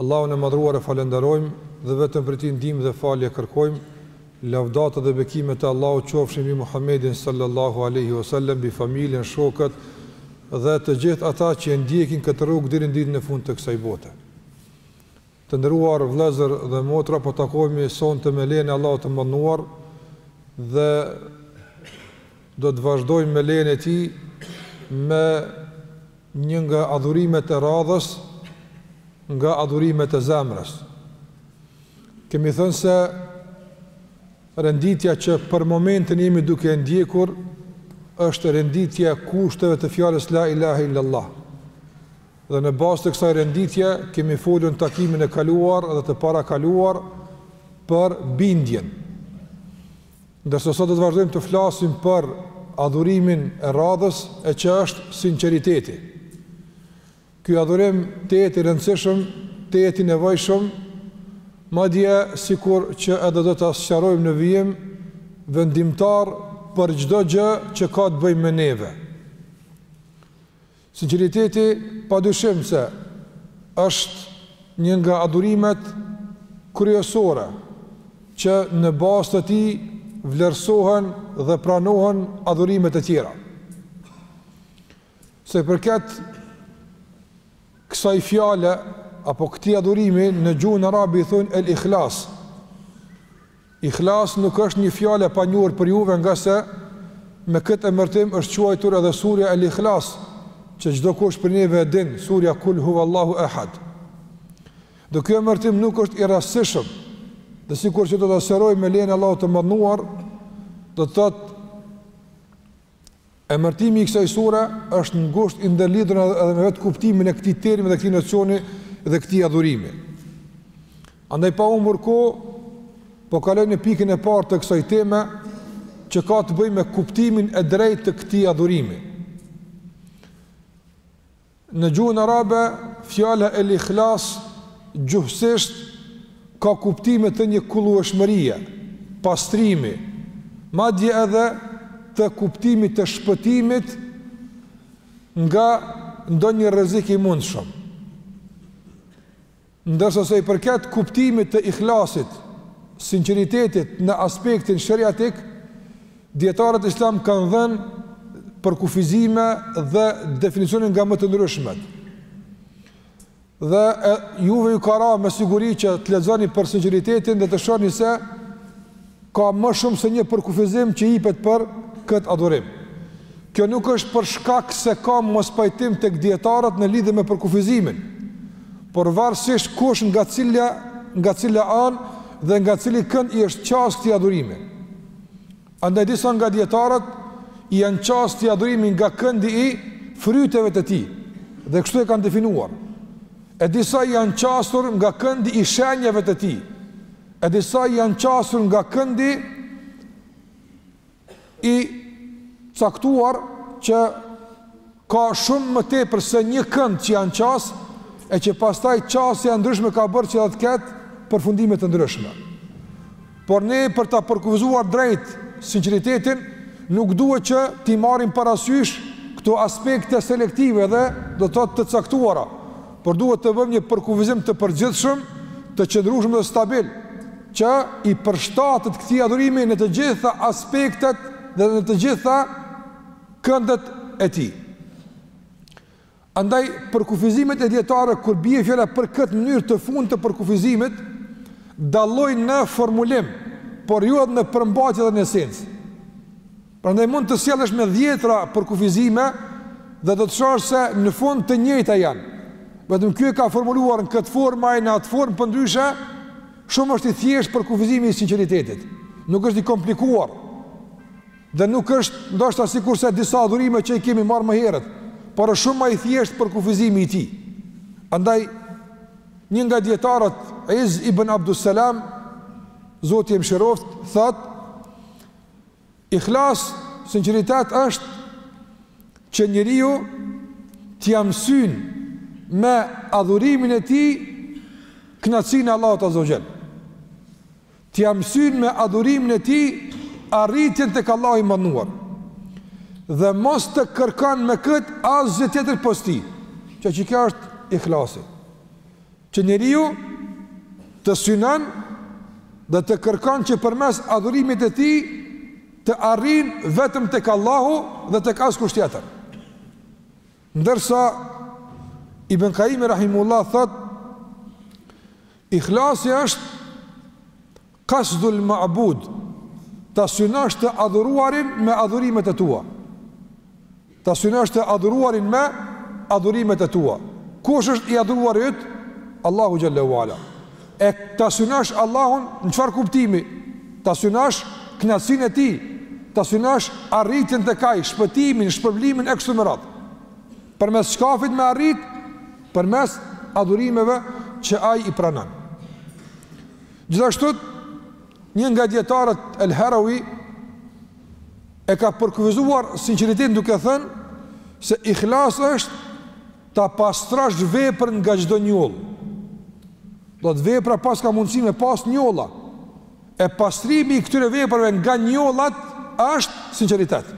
Allahun e Madhëruar e falënderojmë dhe vetëm prej Tij ndihmë dhe falje kërkojmë, lavdatat dhe bekimet e Allahut qofshin mbi Muhammedin sallallahu alejhi ve sellem, mbi familjen, shokët dhe të gjithë ata që e ndjekin këtë rrugë deri në ditën e fundit të kësaj bote. Të nderuar vëllezër dhe motra po takohemi sonte me lejen e Allahut të Madhëruar dhe do të vazhdojmë me lejen e Tij me Një nga adhurimet e radhës nga adhurimet e zemrës. Kemi thënë se renditja që për momentin jemi duke e ndjekur është renditja e kushteve të fjalës la ilaha illallah. Dhe në bazë të kësaj renditje kemi folur në takimin e kaluar dhe të parakaluar për bindjen. Ndërsa sot do të vazhdojmë të flasim për adhurimin e radhës e që është sinqeriteti. Ky adhurim tejet i rëndësishëm, tejet i nevojshëm, madje sikur që edhe do ta sqarojmë në vijim vendimtar për çdo gjë që ka të bëjë me neve. Sinqeriteti pa dyshim se është një nga adhurimet kryesore që në bazë të tij vlerësohen dhe pranohen adhurimet e tjera. Sa i përket kësaj fjale apo këtij adhurimi në gjuhën arabe i thonë el-ihlas. Ihlas nuk është një fjalë e panjohur për juve ngase me këtë emërtim është quajtur edhe surja El-Ihlas, që çdokush prej neve e din, surja Kul huwallahu ehad. Dhe ky emërtim nuk është i rastësishëm, dhe sikur që do ta sqarojmë me lejen e Allahut të Madhëruar, do të thotë Emërtimi i kësaj sure është ngushtë i ndërlidhur edhe me vetë kuptimin e këtij termi dhe këtij nocioni dhe këtij adhurimi. Andaj pa humbur kohë, po kaloj në pikën e parë të kësaj teme që ka të bëjë me kuptimin e drejtë të këtij adhurimi. Në gjuhën arabe, fjala el-ihlas gjuhësisht ka kuptime të një kullueshmërie, pastrimi, madje edhe të kuptimit të shpëtimit nga ndonjë rrezik i mundshëm. Ndërsa sa i përket kuptimit të ihlasit, sinqeritetit në aspektin sheriatik, dijetarët islam kanë dhënë përkufizime dhe definicione nga më të ndryshmet. Dhe e, juve ju ka ra me siguri që të lexoni për sinqeritetin dhe të shohni se Ka më shumë se një përkufizim që jepet për këtë adhurim. Kjo nuk është për shkak se ka mospajtim tek dijetarët në lidhje me përkufizimin, por varësisht kush nga cila nga cila anë dhe nga cili kënd i është qasë këtij adhurimi. Andaj disa nga dijetarët i janë qasë këtij adhurimi nga këndi i fryteve të tij dhe kështu e kanë definuar. E disa i janë qasur nga këndi i shenjave të tij. E disa janë qasur nga këndi i caktuar që ka shumë më tepër se një kënd që janë qas e që pastaj qasja e ndryshme ka bërë që dhe të ketë përfundime të ndryshme. Por ne për ta përkufizuar drejt sinqeritetin nuk duhet që t'i marrim parasysh këto aspekte selektive dhe do të të caktuara. por duhet të bëjmë një përkufizim të përgjithshëm, të qëndrueshëm dhe stabil, që i përshtatet këtij adhurimi në të gjitha aspektet dhe në të gjitha këndet e tij. Andaj përkufizimet e dijetarëve kur bie fjala për këtë mënyrë të fundit të përkufizimit dallojnë në formulim, por jo edhe në përmbajtje dhe në esencë. Prandaj mund të sjellësh me dhjetëra përkufizime dhe do të shohësh se në fund të njëjta janë. Vetëm ky e ka formuluar në këtë formë, ai në atë formë, përndryshe, shumë është i thjeshtë përkufizimi i sinqeritetit. Nuk është i komplikuar, dhe nuk është ndoshta sikurse disa adhurime që i kemi marrë më herët, por është shumë më i thjeshtë përkufizimi i tij. Andaj një nga dijetarët Iz ibn Abdus Salam, Zoti e mëshiroftë, thotë Ihlas, sinqeritet është që njeriu t'ia mësynë me adhurimin e tij knaqësinë e Allahut azze ue xhel. T'ia mësynë me adhurimin e tij arritjen tek Allahu i madhëruar. Dhe mos të kërkon me këtë asgjë tjetër pos tij, që që kjo është ihlasi. Që njeriu të synon dhe të kërkon që përmes adhurimit të tij të arrin vetëm tek Allahu dhe tek askush tjetër. Ndërsa Ibn Kajimi rahimehullah thotë, ihlasi është Kasdul ma'bud, Ta synosh të adhuruarin me adhurimet e tua. Ta synosh të adhuruarin me adhurimet e tua. Kush është i adhuruari yt? Allahu xhel-le ue ala. E ta synosh Allahun në çfarë kuptimi? Ta synosh kënaqësinë e tij, ta synosh arritjen tek ai, shpëtimin, shpërblimin e kështu me radhë. Përmes çkafit me arrit, përmes adhurimeve që ai i pranon. Gjithashtu, një nga dijetarët El Herawi e ka përkufizuar sinqeritetin duke thënë se ikhlas është ta pastrosh veprën nga çdo njollë. Domethënë vepra paska mundësi me pas njolla. E pastrimi i këtyre veprave nga njollat është sinqeritet.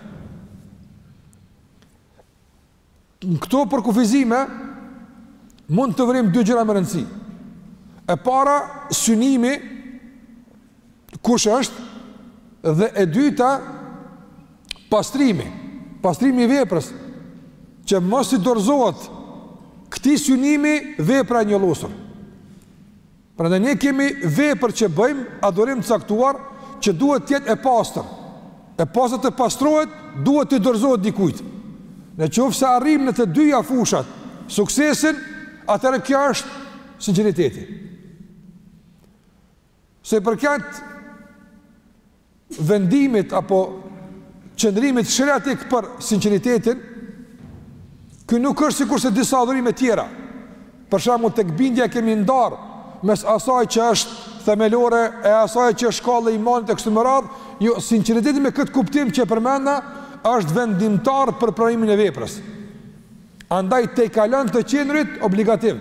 Në këto përkufizime mund të vërejmë dy gjëra me rëndësi. E para, synimi kush është dhe e dyta pastrimi, pastrimi i veprës që mos i dorëzohet këtij synimi vepra e njollosur. Prandaj ne kemi vepër që bëjmë, adhurim të caktuar, që duhet të jetë e pastër. E posa të pastrohet, duhet t'i dorëzohet dikujt. Në qoftë se arrijmë në të dyja fushat suksesin, atëherë kjo është sinqeriteti. Sa i përket vendimit apo qëndrimit sheriatik për sinqeritetin, ky nuk është sikurse disa adhurime tjera. Për shembull, tek bindja e kemi ndarë mes asaj që është themelore e asaj që është shkallë e imanit e kështu me radhë, jo sinqeriteti me këtë kuptim që e përmenda është vendimtar për pranimin e veprës. Andaj tejkalon të qenurit obligativ.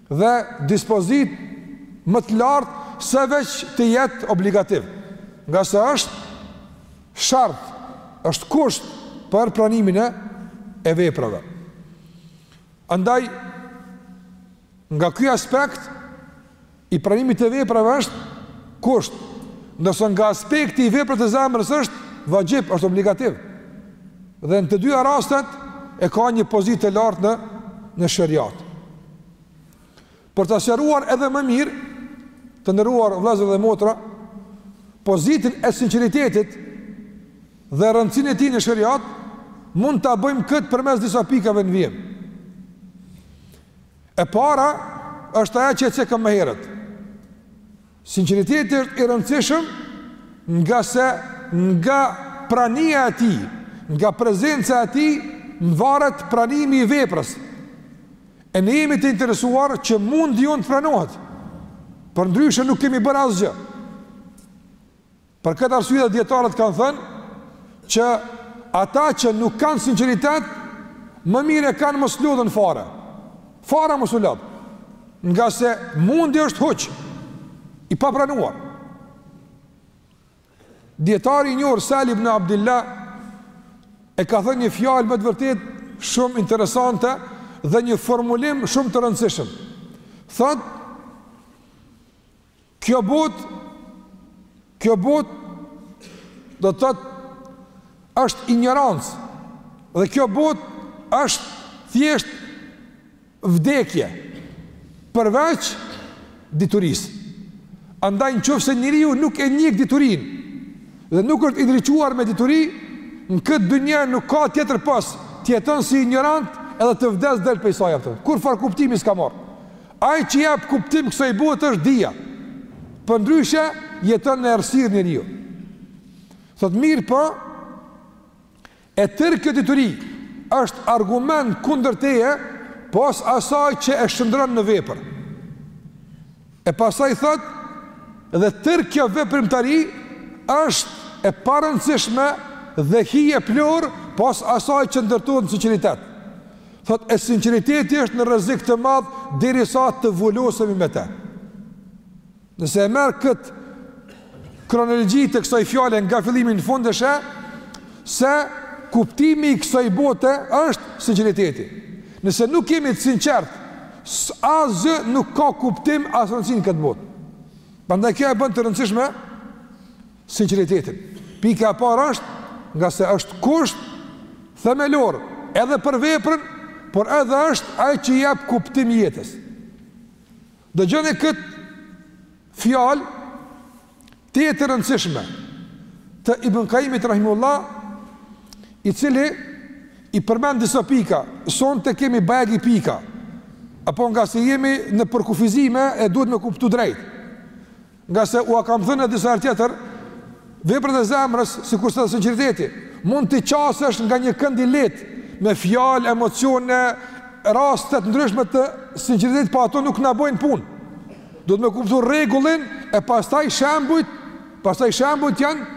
dhe ka pozitë më të lartë se veç të jetë obligativ, ngase është shart, është kusht për pranimin e e veprave. Andaj, nga ky aspekt, i pranimit të veprave është kusht, ndërsa nga aspekti i veprave të zemrës është vaxhib, është obligativ. Dhe në të dyja rastet, e ka një pozitë të lartë në, në sheriat. Për ta sqaruar edhe më mirë, të nderuar vëllezër dhe motra, pozitën e sinqeritetit dhe rëndësinë e tij në sheriat, mund ta bëjmë këtë përmes disa pikave në vijim. E para është ajo që e cekëm më herët. Sinqeriteti është i rëndësishëm ngase nga prania e tij, nga prezenca e tij mvaret pranimi i veprës. E ne jemi të interesuar që mundi jonë të pranohet. Përndryshe nuk kemi bërë asgjë. Për këtë arsye edhe dijetarët kanë thënë që ata që nuk kanë sinqeritet, më mirë e kanë mos lodhen fare. Fare mos u lodh. Ngase mundi është huq, i papranuar. Dijetari i njohur, Sehl ibn Abdillah, e ka thënë një fjalë me të vërtetë shumë interesante dhe një formulim shumë të rëndësishëm. Thotë, Kjo botë, kjo botë, do të thotë, është injorancë, dhe kjo botë, është thjesht vdekje, përveç diturisë. Andaj në qoftë se njeriu nuk e njeh diturinë, dhe nuk është i ndriçuar me dituri, në këtë dynja nuk ka tjetër pos të jeton si injorant, edhe të vdes, del prej saj, kurrfarë kuptimi s'ka marrë. Ai që i jep kuptim kësaj bote është dija. Përndryshe jeton në errësirë njeriu. Thotë mirëpo, e tërë kjo dituri është argument kundër teje, pos asaj që e shndërron në vepër. E pastaj thotë, dhe tërë kjo veprimtari, është e parëndësishme dhe hi e pluhur, pos asaj që ndërtohet në sinqeritet. Thotë, e sinqeriteti është në rrezik të madh derisa të vulosemi me të. Nëse e merr këtë kronologji të kësaj fjale nga fillimi në fund është se kuptimi i kësaj bote është sinqeriteti. Nëse nuk jemi të sinqertë, asgjë nuk ka kuptim as rëndësi në këtë botë. Prandaj kjo e bën të rëndësishme sinqeritetin. Pika e parë është ngase është kusht themelor edhe për veprën, por edhe është ai që jep kuptim jetës. Dëgjoni këtë fjalë tejet të rëndësishme të Ibn Kajimit Rahimullah i cili i përmend disa pika sonte kemi bajagi pika a po, ngase jemi në përkufizime e duhet me kuptu drejt Ngase ua kam thënë edhe disa herë tjetër, veprat e zemrës, sikurse edhe sinqeriteti, mund t'i qasesh nga një kënd i lehtë me fjalë, emocione, raste të ndryshme të sinqeritetit, po ato nuk na bëjnë punë. Duhet me kuptu rregullin e pastaj shembujt, pastaj shembujt janë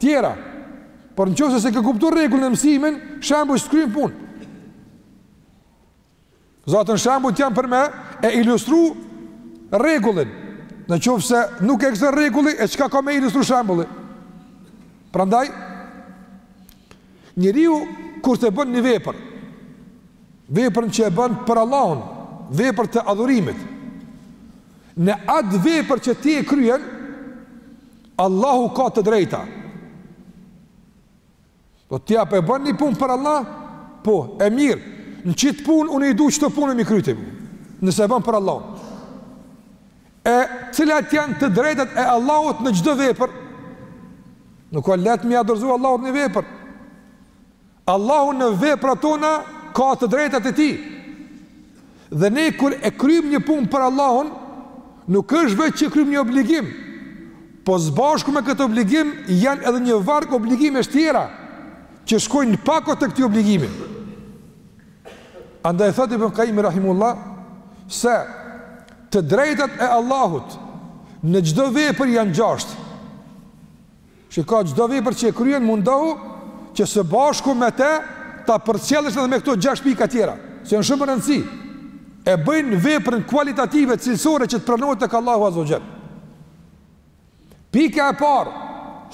tjera. Por në qoftë se s'e ke kuptu rregullin e mësimin, shembujt s'kryjnë punë. Zaten shembujt janë për me e ilustru rregullin, në qoftë se nuk e ke zënë rregullin, e çka ka me ilustru shembulli. Prandaj, njeriu kur ta bën një vepër, veprën që e bën për Allahun, vepër të adhurimit, në atë vepër që ti e kryen, Allahu ka të drejta. Po ti a po e bën një punë për Allah? Po, e mirë, në qit punë, unë i du qëto punë me i kry ti, nëse e bën për Allah. E cilat janë të drejtat e Allahut në çdo vepër? Nuk ka lehtë me ia dorëzu Allahut një vepër. Allahu në veprat tona ka të drejtat e tij. Dhe ne kur e kryjmë një punë për Allahun, nuk është veç që e kryjmë një obligim, po së bashku me këtë obligim janë edhe një varg obligimesh tjera, që shkojnë në pako të këtij obligimi. Andaj thotë Ibn Kajimi Rahimullah, se të drejtat e Allahut në çdo vepër janë gjashtë. Shiko çdo vepër që e kryen mundohu që së bashku me të ta përcjellësh edhe me këto gjashtë pika tjera, se janë shumë me rëndësi. E bëjnë veprën kualitative, cilësore që të pranohet tek Allahu Azza wa Jall. Pika e parë,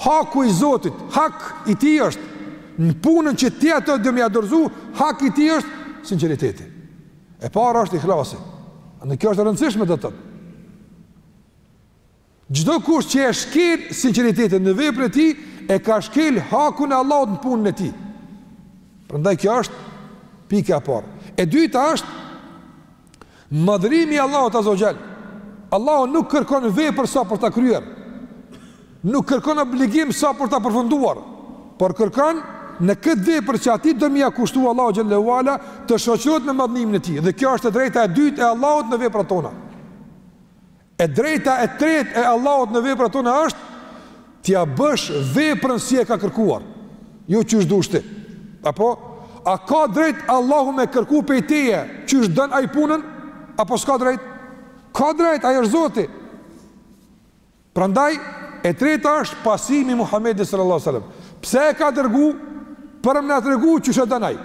haku i Zotit, hak i tij është në punën që ti atij do me ia dorzu, hak i tij është sinqeriteti. E para është ikhlasi. Dhe kjo është e rëndësishme do të thotë. Çdo kush që e shkel sinqeritetin në veprën e tij, e ka shkel hakun e Allahut në punën e tij. Prandaj kjo është pika e parë. E dyta është madhërimi i Allahut Azza wa Jall. Allahu nuk kërkon vepër sa për ta kryer. Nuk kërkon obligim sa për ta përfunduar, por kërkon në këtë vepër që atij do me ia kushtu Allahut xhel-le ue ala të shoqërohet me madhërimin e tij. Dhe kjo është e drejta e dytë e Allahut në veprat tona. E drejta e tretë e Allahut në veprat tona është t'ia bësh veprën si e ka kërkuar, jo qysh dush ti. Apo a ka drejt Allahu me kërku prej teje qysh don ai punën? Apo s'ka drejt? Ka drejt, ai është Zoti. Prandaj e treta është pasimi i Muhamedit sallallahu alaihi wasallam. Pse e ka dërgu? Për me na tregu qysh e don ai.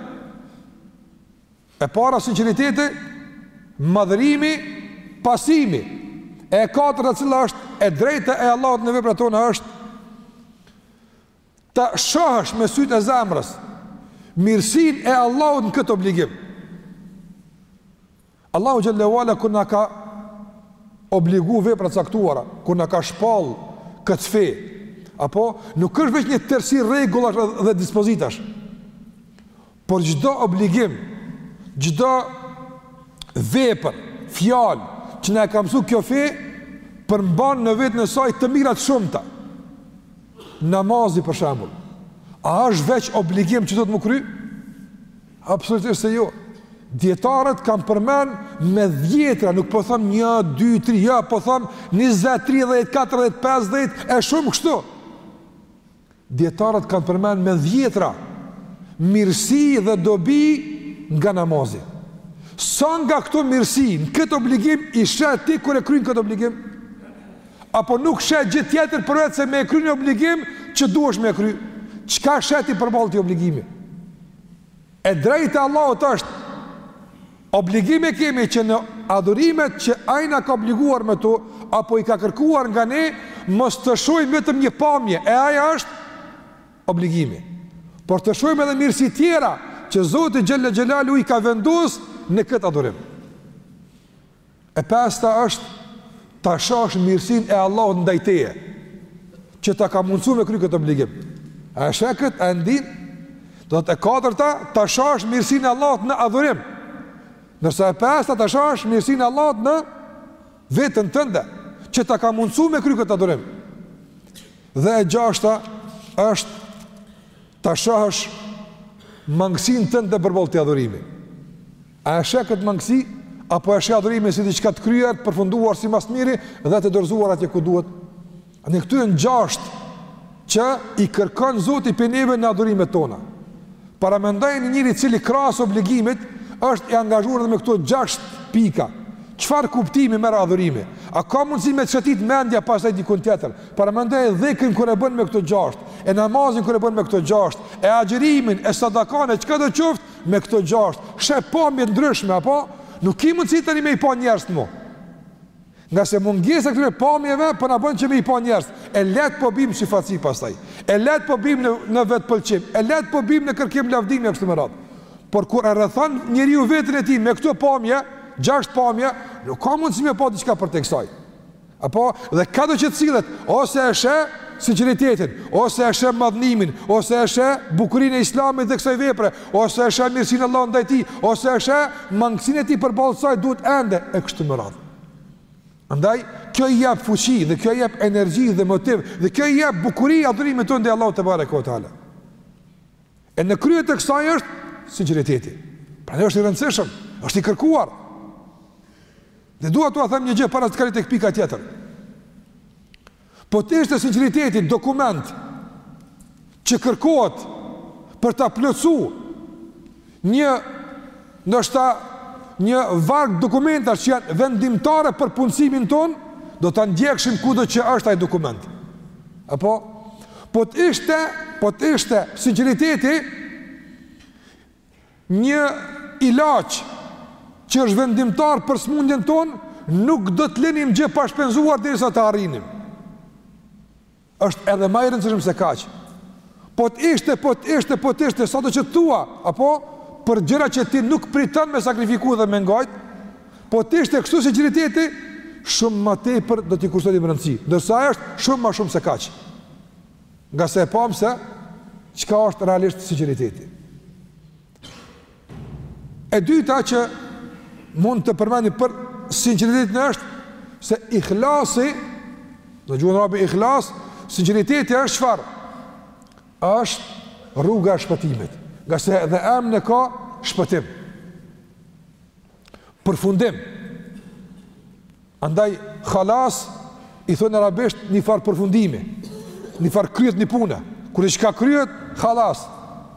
E para sinqeriteti, madhërimi, pasimi. E katërta cila është e drejta e Allahut në veprat tona është ta shohësh me sytë e zemrës mirësinë e Allahut në këtë obligim. Allahu xhel-le ue ala kur na ka obligu vepra të caktuara, kur na ka shpall këtë fe, apo nuk është veç një tërësi rregullash dhe dispozitash, Por çdo obligim, çdo vepër, fjalë që na e ka mësuar kjo fe, përmban në veten e saj të mira të shumta. Namazi për shembull, a është veç obligim që duhet me u kry? Absolutisht se jo. Dijetarët kanë përmend me dhjetra, nuk po them 1, 2, 3, jo po them 20, 30, 40, 50 e shumë kështu. Dijetarët kanë përmend me dhjetra, mirësi dhe dobi nga namazi. Sa nga këto mirësi, në këtë obligim, i sheh ti kur e kryn këtë obligim? Apo nuk sheh gjë tjetër përveç se me e kry një obligim që duhesh me e kry? Çka sheh ti përballë atij obligimi? E drejtë e Allahut është Obligim e kemi që në adhurimet që Ai na ka obliguar me to, apo i ka kërkuar nga ne, mos të shohim vetëm një pamje, e ajo është obligimi. Por të shohim edhe mirësi tjera që Zoti Xhele Xhelaluhu i ka vendus në këtë adhurim. E pesta është ta shohësh mirësinë e Allahut ndaj teje, që ta ka mundësuar me kry këtë obligim. A e sheh këtë, a e ndin? Domethënë e katërta, ta shohësh mirësinë e Allahut në adhurim. Ndërsa e pesta ta shohësh mirësinë e Allahut në veten tënde, që ta ka mundësuar me kry këtë adhurim. Dhe e gjashta është ta shohësh mangësinë tënde përballë këtij adhurimi. A e sheh këtë mangësi apo e sheh adhurimin si diçka të kryer, të përfunduar si ma s'miri dhe të dorëzuar atje ku duhet? Këto janë gjashtë që i kërkon Zoti prej neve në adhurimet tona. Paramendoje një njeri i cili krahas obligimit është i angazhuar edhe me këto gjashtë pika. Çfarë kuptimi merr adhurimi? A ka mundësi me t'shëtit mendja pastaj dikun tjetër? Paramendoje dhikrin kur e bën me këto gjashtë, e namazin kur e bën me këto gjashtë, e agjerimin, e sadakane, çkado qoftë, me këto gjashtë, sheh pamje të ndryshme, apo? Nuk ki mundësi tani me i pa njerëzit më. Ngase mungesa e këtyre pamjeve, po na bën që me i pa njerëzit. E lehtë po bimë syfaqësi pastaj. E lehtë po bimë në, në vetëpëlqim. E lehtë po bimë në kërkim lavdimi e kështu me radhë. Por kur e rrethon njeriu veten e tij me këto pamje, gjashtë pamje, nuk ka mundësi me pa diçka përtej kësaj. Apo, dhe kado që të sillet, ose e sheh sinqeritetin, ose e sheh madhnimin, ose e sheh bukurinë e islamit dhe kësaj vepre, ose e sheh mirësinë e Allahut ndaj tij, ose e sheh mangësinë e tij përballë saj duhet ende, e kështu me radhë. Andaj, kjo i jep fuqi dhe kjo i jep energji dhe motiv dhe kjo i jep bukuri adhurimit tonë ndaj Allahut tebareke ve teala. E në krye të kësaj është sinqeriteti. Prandaj është i rëndësishëm, është i kërkuar. Dhe dua t'ua them një gjë para se të kaloj tek pika tjetër. Po të ishte sinqeriteti dokument që kërkohet për ta plotësu një ndoshta një varg dokumentash që janë vendimtare për punësimin tonë, do ta ndjekshim kudo që është ai dokument. Apo po të ishte, po të ishte sinqeriteti Një ilaç që është vendimtar për sëmundjen tonë, nuk do të lenim gjë pa shpenzuar derisa ta arrinim. Është edhe më e rëndësishme se kaq. Po të ishte, po të ishte, po të ishte, sado që të thua, apo për gjëra që ti nuk priton me sakrifiku dhe me ngajt, po të ishte kështu sinqeriteti, shumë më tepër do t'i kushtonim rëndësi, ndërsa është shumë më shumë se kaq. Ngase e pamë se, çka është realisht sinceriteti. E dyta që mund të përmendim për sinceritetin është, se ikhlasi, në gjuhën arabe ikhlas, sinceriteti është çfarë? është rruga e shpëtimit. Ngase edhe emrin e ka shpëtim. Përfundim. Andaj, khalas, i thonë arabisht një farë përfundimi, një farë kryet një pune, kur diçka kryet, khalas,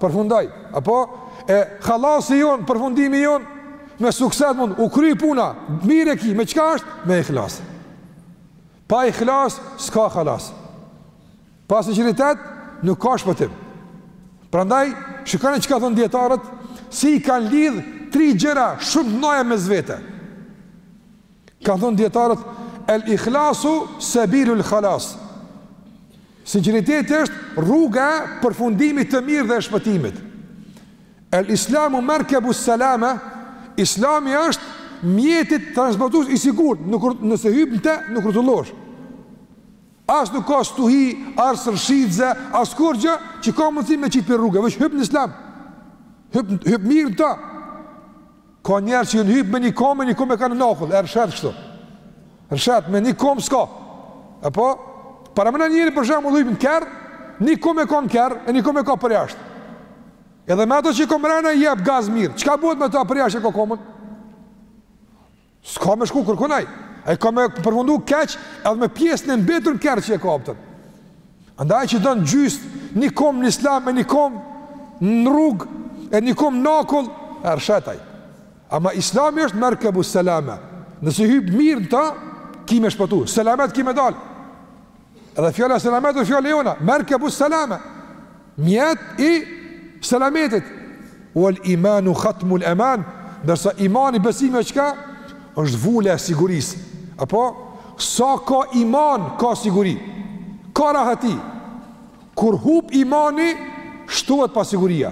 përfundoi, apo, e khalasi jonë, përfundimi i jonë, me sukses mund, u kry puna, mirë e ki, me çka është, me ikhlas. Pa ikhlas, s'ka khalas. Pa sinceritet, nuk ka shpëtim. Prandaj, shikoni çka thonë dijetarët, si i kanë lidhë tri gjëra shumë dynjaja mes vete. Kanë thënë dijetarët el ikhlasu sebilul khalas. Sinqeriteti është rruga e përfundimit të mirë dhe e shpëtimit. El islamu merkebu selame, islami është mjeti transportues i sigurt, nuk, nëse hypë në te, nuk rrotullohesh. As nuk ka stuhi, as rrëshqitje, as kurgja, që ka mundësi me qitë pi rruge, veç hypë në islam, hypë hyp mirë në ta. Ka njerëz që jon hypë me një kamë, një kamë e ka në akull, e rrëshet kështu. Rrëshet me një kamë s'ka. Apo, paramenoni njëri për shembull hyp në kerr, një kamë e ka në kerr, e një kamë e ka përjashtë. Edhe me atë që e ka mrena, jep gaz mirë. Çka bëhet me ta përjashta e ka kamën? S'ka me shku kurrkun ai. Ai ka me përfundu keq edhe me pjesën e mbetur në kerr që e ka opet. Andaj që don gjysë, një kom në islam, e një kom në rrugë, e një kom në akull, e rrëshet ai. Ama islami është merkebu selame. Nëse hypë mirë në ta, ki me shpëtu. Selamet ki me dalë. Edhe fjala selamet është fjala jona, merkebu selame. Mjet i selametit. Wal imanu khatmul eman, ndërsa imani besimi është çka? Është vula e sigurisë. Apo sa ka iman, ka siguri. Ka rahati. Kur hup imani, shtohet pasiguria.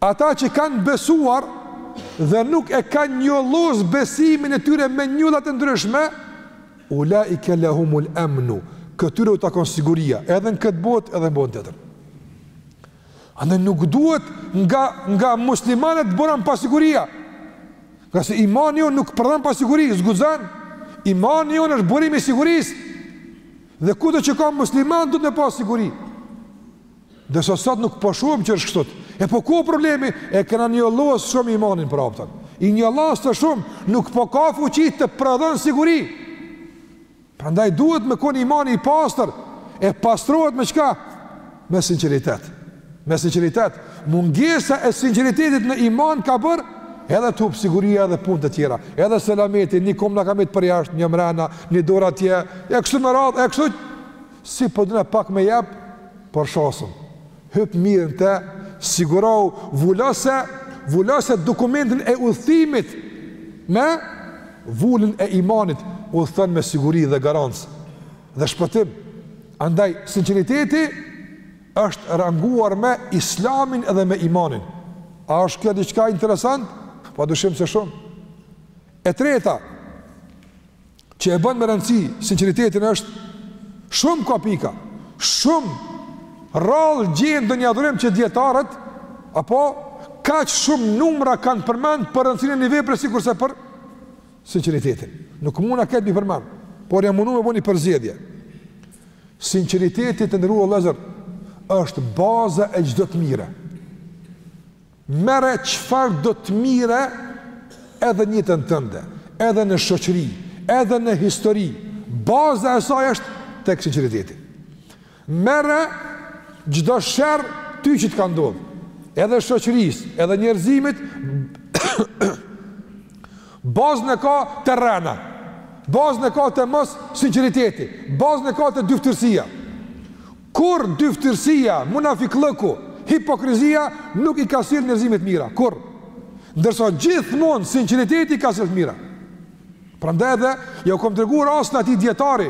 Ata që kanë besuar dhe nuk e kanë njollos besimin e tyre me njollat e ndryshme, ulaike lehumul emnu, këtyre u takon siguria, edhe në këtë botë, edhe në botën tjetër. Andaj nuk duhet nga, nga muslimanët të buron pasiguria, ngase imani jonë nuk përdhon pasiguri, s'guxon, imani jonë është burimi i sigurisë, dhe kudo që ka musliman, duhet me pas siguri. Ndërsa sot nuk po shohim që është kështu. E po ku o problemi? E kena njollos shumë imanin për optën. I njollost shumë, nuk po ka fuqi të prodhon siguri. Prandaj duhet me kon imani i pastër. E pastrohet me çka? Me sinqeritet. Me sinqeritet. Mungesa e sinqeritetit në iman ka bërë edhe të hup siguria edhe punë të tjera. Edhe selameti, një kom na ka met përjasht, një mrena, një dor atje, e kështu me radhë, e kështu Si po don pak me jep, por shosëm. Hyp mirë në te, sigurau, vulose, vulose dokumentin e udhëtimit me vulën e imanit, udhëton me siguri dhe garanci dhe shpëtim. Andaj sinqeriteti është ranguar me Islamin edhe me imanin. A është kjo diçka interesant? Padyshim se shumë. E treta, që e bën me rëndësi sinqeritetin është shumë kapika, shumë rrallë gjen ndonjë adhurim që dijetarët, apo kaq shumë numra kanë përmend për rëndësinë e një vepre sikurse për sinqeritetin. Nuk muna krejt m'i përmend, por jam munu me bo një përzgjedhje. Sinqeriteti të nderuar vllezër është baza e çdo të mire. Merre çfarëdo të mire edhe në jetën tënde, edhe në shoqëri, edhe në histori, baza e saj është tek sinqeriteti. Merre çdo sherr ty që të ka ndodhë, edhe shoqërisë, edhe njerëzimit, bazën e ka te rrena, bazën e ka te mossinqeriteti, bazën e ka te dyftyrësia. Kurrë dyftyrësia, munafiqllëku, hipokrizia nuk i ka sjellë njerëzimit të mira, kurrë. Ndërsa gjithmonë sinqeriteti ka sjellë të mira. Prandaj edhe jau kam treguar rastin e atij dijetari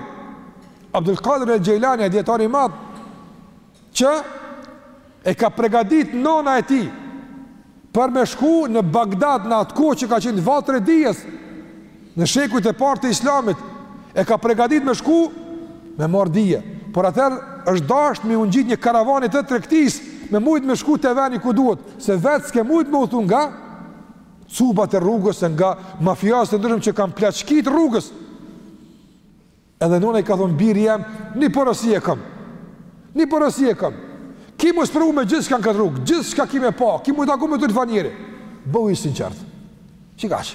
Abdul Kadir al-Gjejlani, ai dijetari i madh që E ka pregaditë nona e tij, për me shku në Bagdad, në atë kohë që ka qenë vatër e dijes, në shekujt e parë të islamit, e ka pregaditë me shku, me marrë dije. Por atëherë është dashtë me iu ngjitë një karavani të tregtisë, me mujtë me shku te veni ku duhet, se vetë s'ke mujtë me udhtu nga cubat e rrugës, nga mafiasët e ndryshëm që kanë plaçkit rrugës. Edhe nona i ka thonë biri jem, një porosi e kam. Një porosi e kam. Ki m'u sprovu me gjithçka në këtë rrugë, gjithçka ki me pa, ki m'u taku me turlifarë njeri. Bëhu i sinqertë. Qikaq.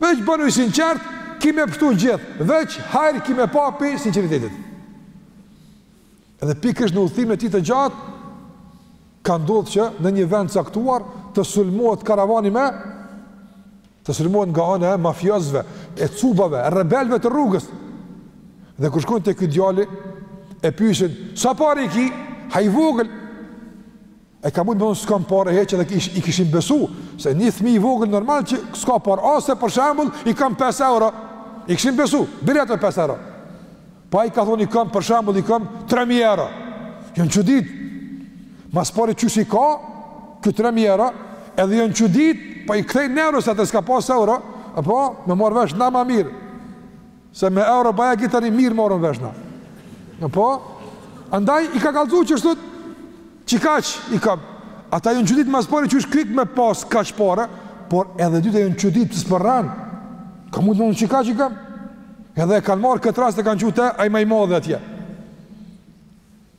Veç bonu i sinqertë, ki me pështu gjithë. Veç hajr ki me pa pi sinqeritetit. Edhe pikërisht në udhëtimin e tij të gjatë ka ndodhur që në një vend të caktuar të sulmohet karavani me të sulmohet nga ana e mafiozëve, e cubave, e rebelëve të rrugës. Dhe kur shkon te ky djali e pyesin, "Sa pare i ki?" Ai i vogël. E ka mujt me thonë s'kam pare hiç edhe i kishin besu, se një fmi i vogël normal që s'ka pare, ose për shambull i kam 5 euro, i kishin besu, bërja të 5 euro. Po ai ka thonë i kam për shambull i kam 3.000 euro, janë çuditë, ma s'pari qysh i ka, ky 3.000 euro, edhe janë çuditë, po i kthej në euro, se atje s'ka pas euro, apo, me marrë vesh na ma mirë. Se me euro bajagi tani mirë marrim vesh na. Apo? Andaj i ka kallzu qashtu, qikaq i kam. Ata jon çudit ma s'pari qysh krejt me pas kaq pare, por edhe e dyta jon çudit pse s'po rren. Ka mujt me thonë qikaq i kam. Edhe e kanë marrë këtë rast e kanë çu te ai ma i madhi atje.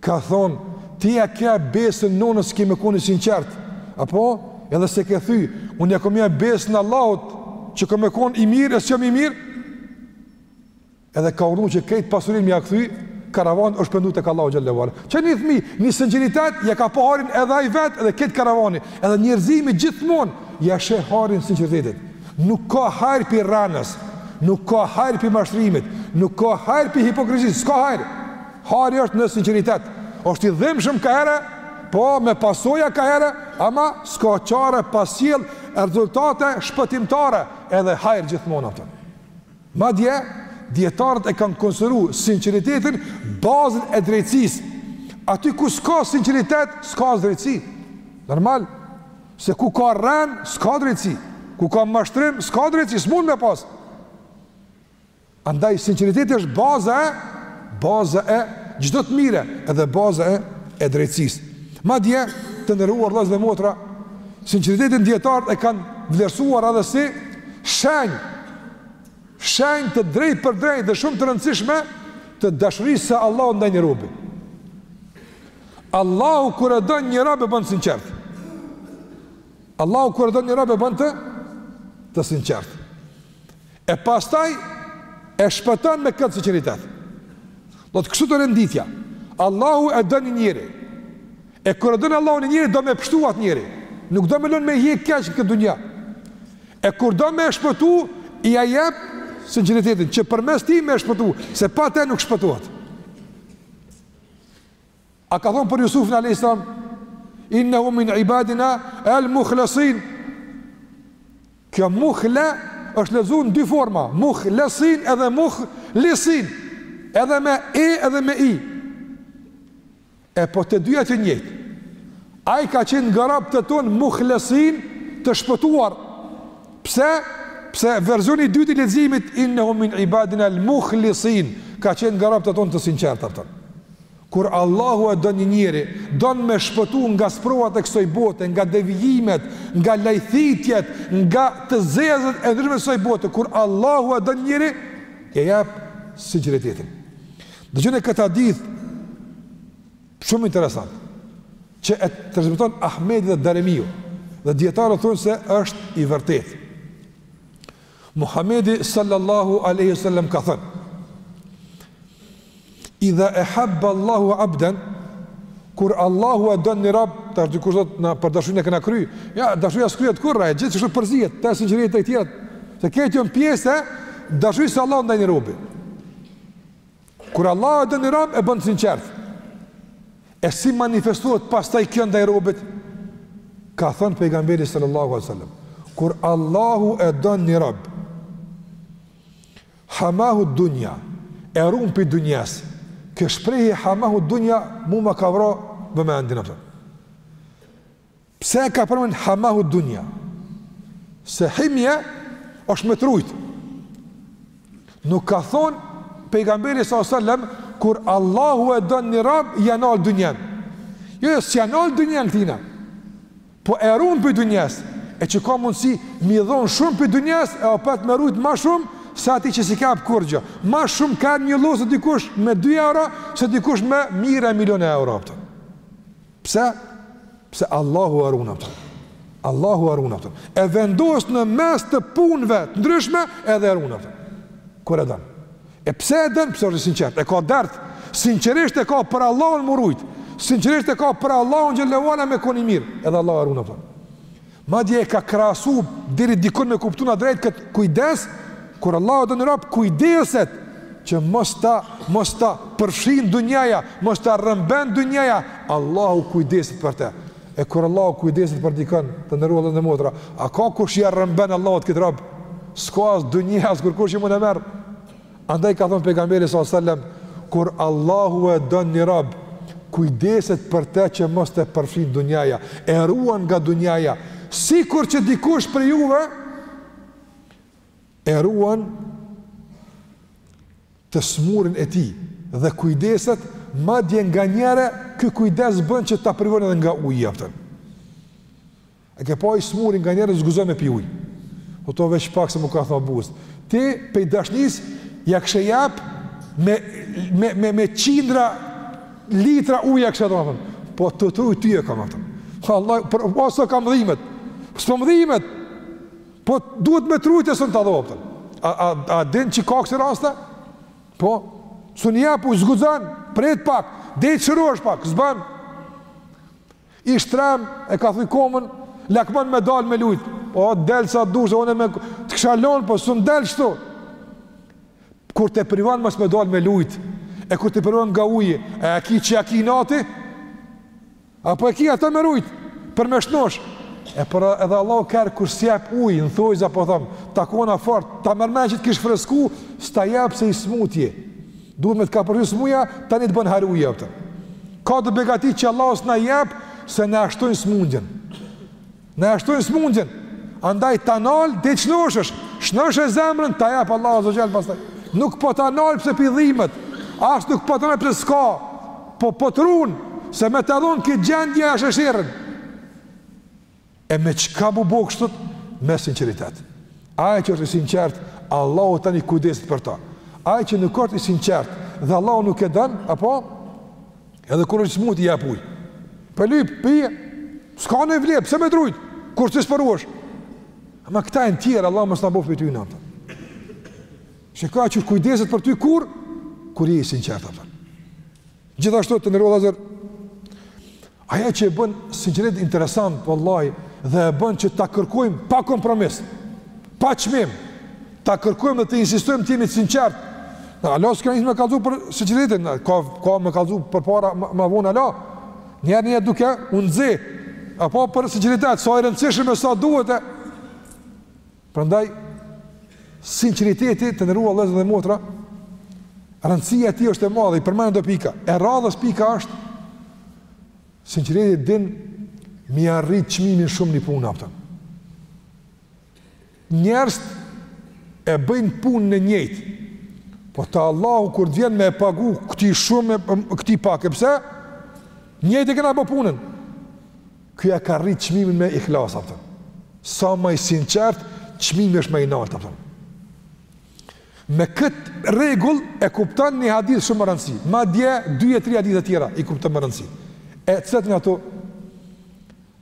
Ka thonë, ti ia ke dhonë besën nonës ki me kon i sinqert, apo, edhe s'e ke thy, unë ia kom dhonë besën Allahut, që kom me kon i mirë, e s'jom i mirë, edhe ka urdhnu që kejtë pasurinë me ia kthy karavanit, është pendu tek Allahu xhelle ue ala. Qe një fmi, një sinqeritet, ia ka pa hajrin edhe ai vetë edhe kejtë karavani, edhe njerëzimi gjithmonë ia sheh hajrin sinqeritetit. Nuk ka hajr pi rrenës, nuk ka hajr pi mashtrimit, nuk ka hajr pi hipokrizisë, s'ka hajr. Hajri është në sinqeritet. Është i dhimbshëm ka herë, po me pasoja ka herë, ama s'ka çare pa sjell rezultate shpëtimtare, edhe hajër gjithmonë atë. Madje dietarët e kanë konsideruar sinqeritetin bazën e drejtësisë. Aty ku s'ka sinqeritet, s'ka drejtësi. Normal, se ku ka rrenë, s'ka drejtësi. Ku ka mashtrim, s'ka drejtësi, s'mund me pas. Andaj sinqeriteti është baza e baza e çdo të mire, edhe baza e e drejtësisë. Madje, të nderuar vëllezër dhe motra, sinqeritetin dietarët e kanë vlerësuar edhe si shenjë shenjë të drejtë për drejtë dhe shumë të rëndësishme të dashurisë së Allahut ndaj një robi. Allahu kur e don një rob e bën të sinqert. Allahu kur e don një rob e bën të të sinqert. E pastaj e shpëton me këtë sinqeritet. Do të thotë kështu është renditja. Allahu e don ni njeri. E kur e don Allahu një njeri, do me e pshtu atë njeri. Nuk do me e lënë me hjek keq në këtë dunja. E kur do me e shpëtu, ia jep sinqeritetin, që përmes tij me e shpëtu, se pa te nuk shpëtohet. A ka thënë për Jusufin alayhis salam innahu min ibadina al mukhlasin. Kjo mukhla është lexuar në dy forma, mukhlasin edhe mukhlisin, edhe me e edhe me i. E po të dyja të njëjtë. Ai ka qenë nga robët e ton mukhlasin të shpëtuar. Pse? Pse versioni i dytë i leximit innahu min ibadina al mukhlisin ka qenë nga robët e ton të sinqertë ata. Kur Allahu e don një njeri, don me shpëtu nga sprovat e kësoj bote, nga devijimet, nga lajthitjet, nga të zezat e ndryshme të kësoj bote, kur Allahu e don një njeri, ja jep sinqeritetin. Dëgjoni këtë hadith shumë interesant, që e transmeton Ahmedi dhe Daremiu, dhe dijetarët thonë se është i vërtetë. Muhamedi sallallahu alaihi wasallam ka thënë: "Idha ahabba Allahu 'abdan" Kur Allahu e don një rob, tash dikush thotë a për dashurinë e kena kry. Ja, dashuria s'kryhet kurrë, e gjithë kështu përzihet, te sinqeriteti e tjera. Se këto janë pjesë e dashurisë së Allahut ndaj një robi. Kur Allahu e don ni rob e bën t'sinqert. E si manifestohet pastaj kjo ndaj robit? Ka thënë pejgamberi sallallahu alaihi wasallam, kur Allahu e don një rob, hamahu dunja, e run pi dunjas, kjo shprehje hamahu dunja, mu ma ka vra vëmendjen. Pse e ka përmend hamahu dunya? Se himja është me t'rujt. Nuk ka thon pejgamberi sa sallam kur Allahu e don një rob ja nal dynjen. Jo, jo s'ja nal dynjen atina. Po e ruan pi dynjes, e që ka mundësi me i dhon shumë pi dynjes e opet me e rujt ma shumë se atij që s'i ka jep kurgjo. Ma shumë ka me lo dikush me 2 euro se dikush me mijë e milion euro. Për. Pse? Pse Allahu e ruan atë. Allahu e ruan atë. E vendos në mes të punëve të ndryshme edhe e ruan atë. Kur e don. E pse e don? Pse është i sinqert. E ka dert. Sinqerisht e ka për Allahun m'u rujt. Sinqerisht e ka për Allahun xhele ve ala me kon i mirë. Edhe Allahu e ruan atë. Madje e ka krahasu deri dikun me kuptu ma drejt këtë kujdes, kur Allahu don një rob kujdeset që mos ta mos ta përfshin dunjaja, mos ta rrëmben dunjaja, Allahu kujdeset për të. E kur Allahu kujdeset për dikën, të nderuar vllezën dhe motra, a ka kush ja rrëmben Allahut këtë rob? S'ka as dunja, as kurkush që mun e merr. Andaj ka thënë pejgamberi sallallahu alajhi wasallam, kur Allahu e don një rob, kujdeset për të që mos të përfshin dunjaja, e ruan nga dunjaja, sikur që dikush prej juve e ruan të smurin e tij dhe kujdeset madje nganjëherë ky kujdes bën që ta privon edhe nga uji aftën. E ke pa i smuri nganjëherë s'guxon me pi ujë. O to veç pak se m'u ka tha buz. Ti pe dashnis ja kshe jap me me me me qindra litra ujë kshe domethën. Po të t'ruj ty e kam atë. Po Allah, për mos të kam dhimet. S'po më dhimet. Po duhet me t'rujt e s'un ta dhoptën. A, a, a din që ka kësi rasta? Po, s'un jap ujë, s'guxon, prit pak, dej t'shërohesh pak, s'ban. I shtrim e ka thuj komën, lakmon me dal me lujt. O del sa dush, unë me të kisha lon, po s'un del kështu. Kur të privon mos me dal me lujt. E kur të privon nga uji, e a ki që e ki inati? Apo e ki ato me rujt për me u shnosh? E por edhe Allahu ka herë kur s'jap ujë, në thojza po them, takona fort, ta merr që të kish fresku, s'ta jap se i smut je. Duhet me të kapërcyer smuja, tani të bën hajr uji aftë. Ka do begati që Allahu s'na jep se na shtojnë smundjen. Na shtojnë smundjen. Andaj ta nal dej t'shnoshësh. Shnoshë zemrën ta jap Allahu azze we xhel pastaj. Nuk po ta nal pse p'i dhimet. As nuk po ta nal pse s'ka. Po po t'run se me ta dhon n'këtë gjendje është e sherrit. E me çka po bo kështu? Me sinqeritet. Ai që është i sinqert, Allahu tani kujdeset për to. Ai që nuk është i sinqert dhe Allahu nuk e don, apo edhe kur është smut i jap ujë. Për lyp, pije. S'ka ni vlerë, pse me t'rujt? Kur ti s'po ruhesh? Ama këta janë tjerë, Allahu mos na bëftë prej tyne atë. Çka që kujdeset për ty kur, kur je i sinqertë, apëton. Gjithashtu të nderuar vllazër, Ajo që e bën sinqeritetin interesant vallahi dhe e bën që ta kërkojmë pa kompromis, pa çmim, ta kërkojmë dhe të insistojmë të jemi të sinqertë. Hala s'ka nisë me kallzu për sinqeritetin, ka me kallzu përpara më vonë hala. Njëherë jena duke u nxit apo për sinqeritet, sa i rëndësishëm e sa duhet e Prandaj sinqeriteti të nderua vëllezër dhe motra, rëndësia e tij është e madhe, i përmend do pika. E radhës pika është sinqeriteti din mi arrit çmimin shumë në punë apo. Njerëzit e bëjnë punën e njëjtë. Po te Allahu kur të vjen me e pagu këti shumë, këti pak, e pse? Njëjtë e kena bë punën. Ky e ka rrit çmimin me ihlas, a kupton. Sa ma i sinqert, çmimi është ma i naltë, a kupton. Me kët rregull e kupton një hadith shumë me rëndësi. Madje 2 e 3 hadithe të tjera i kupton me rëndësi. E cilat janë ato,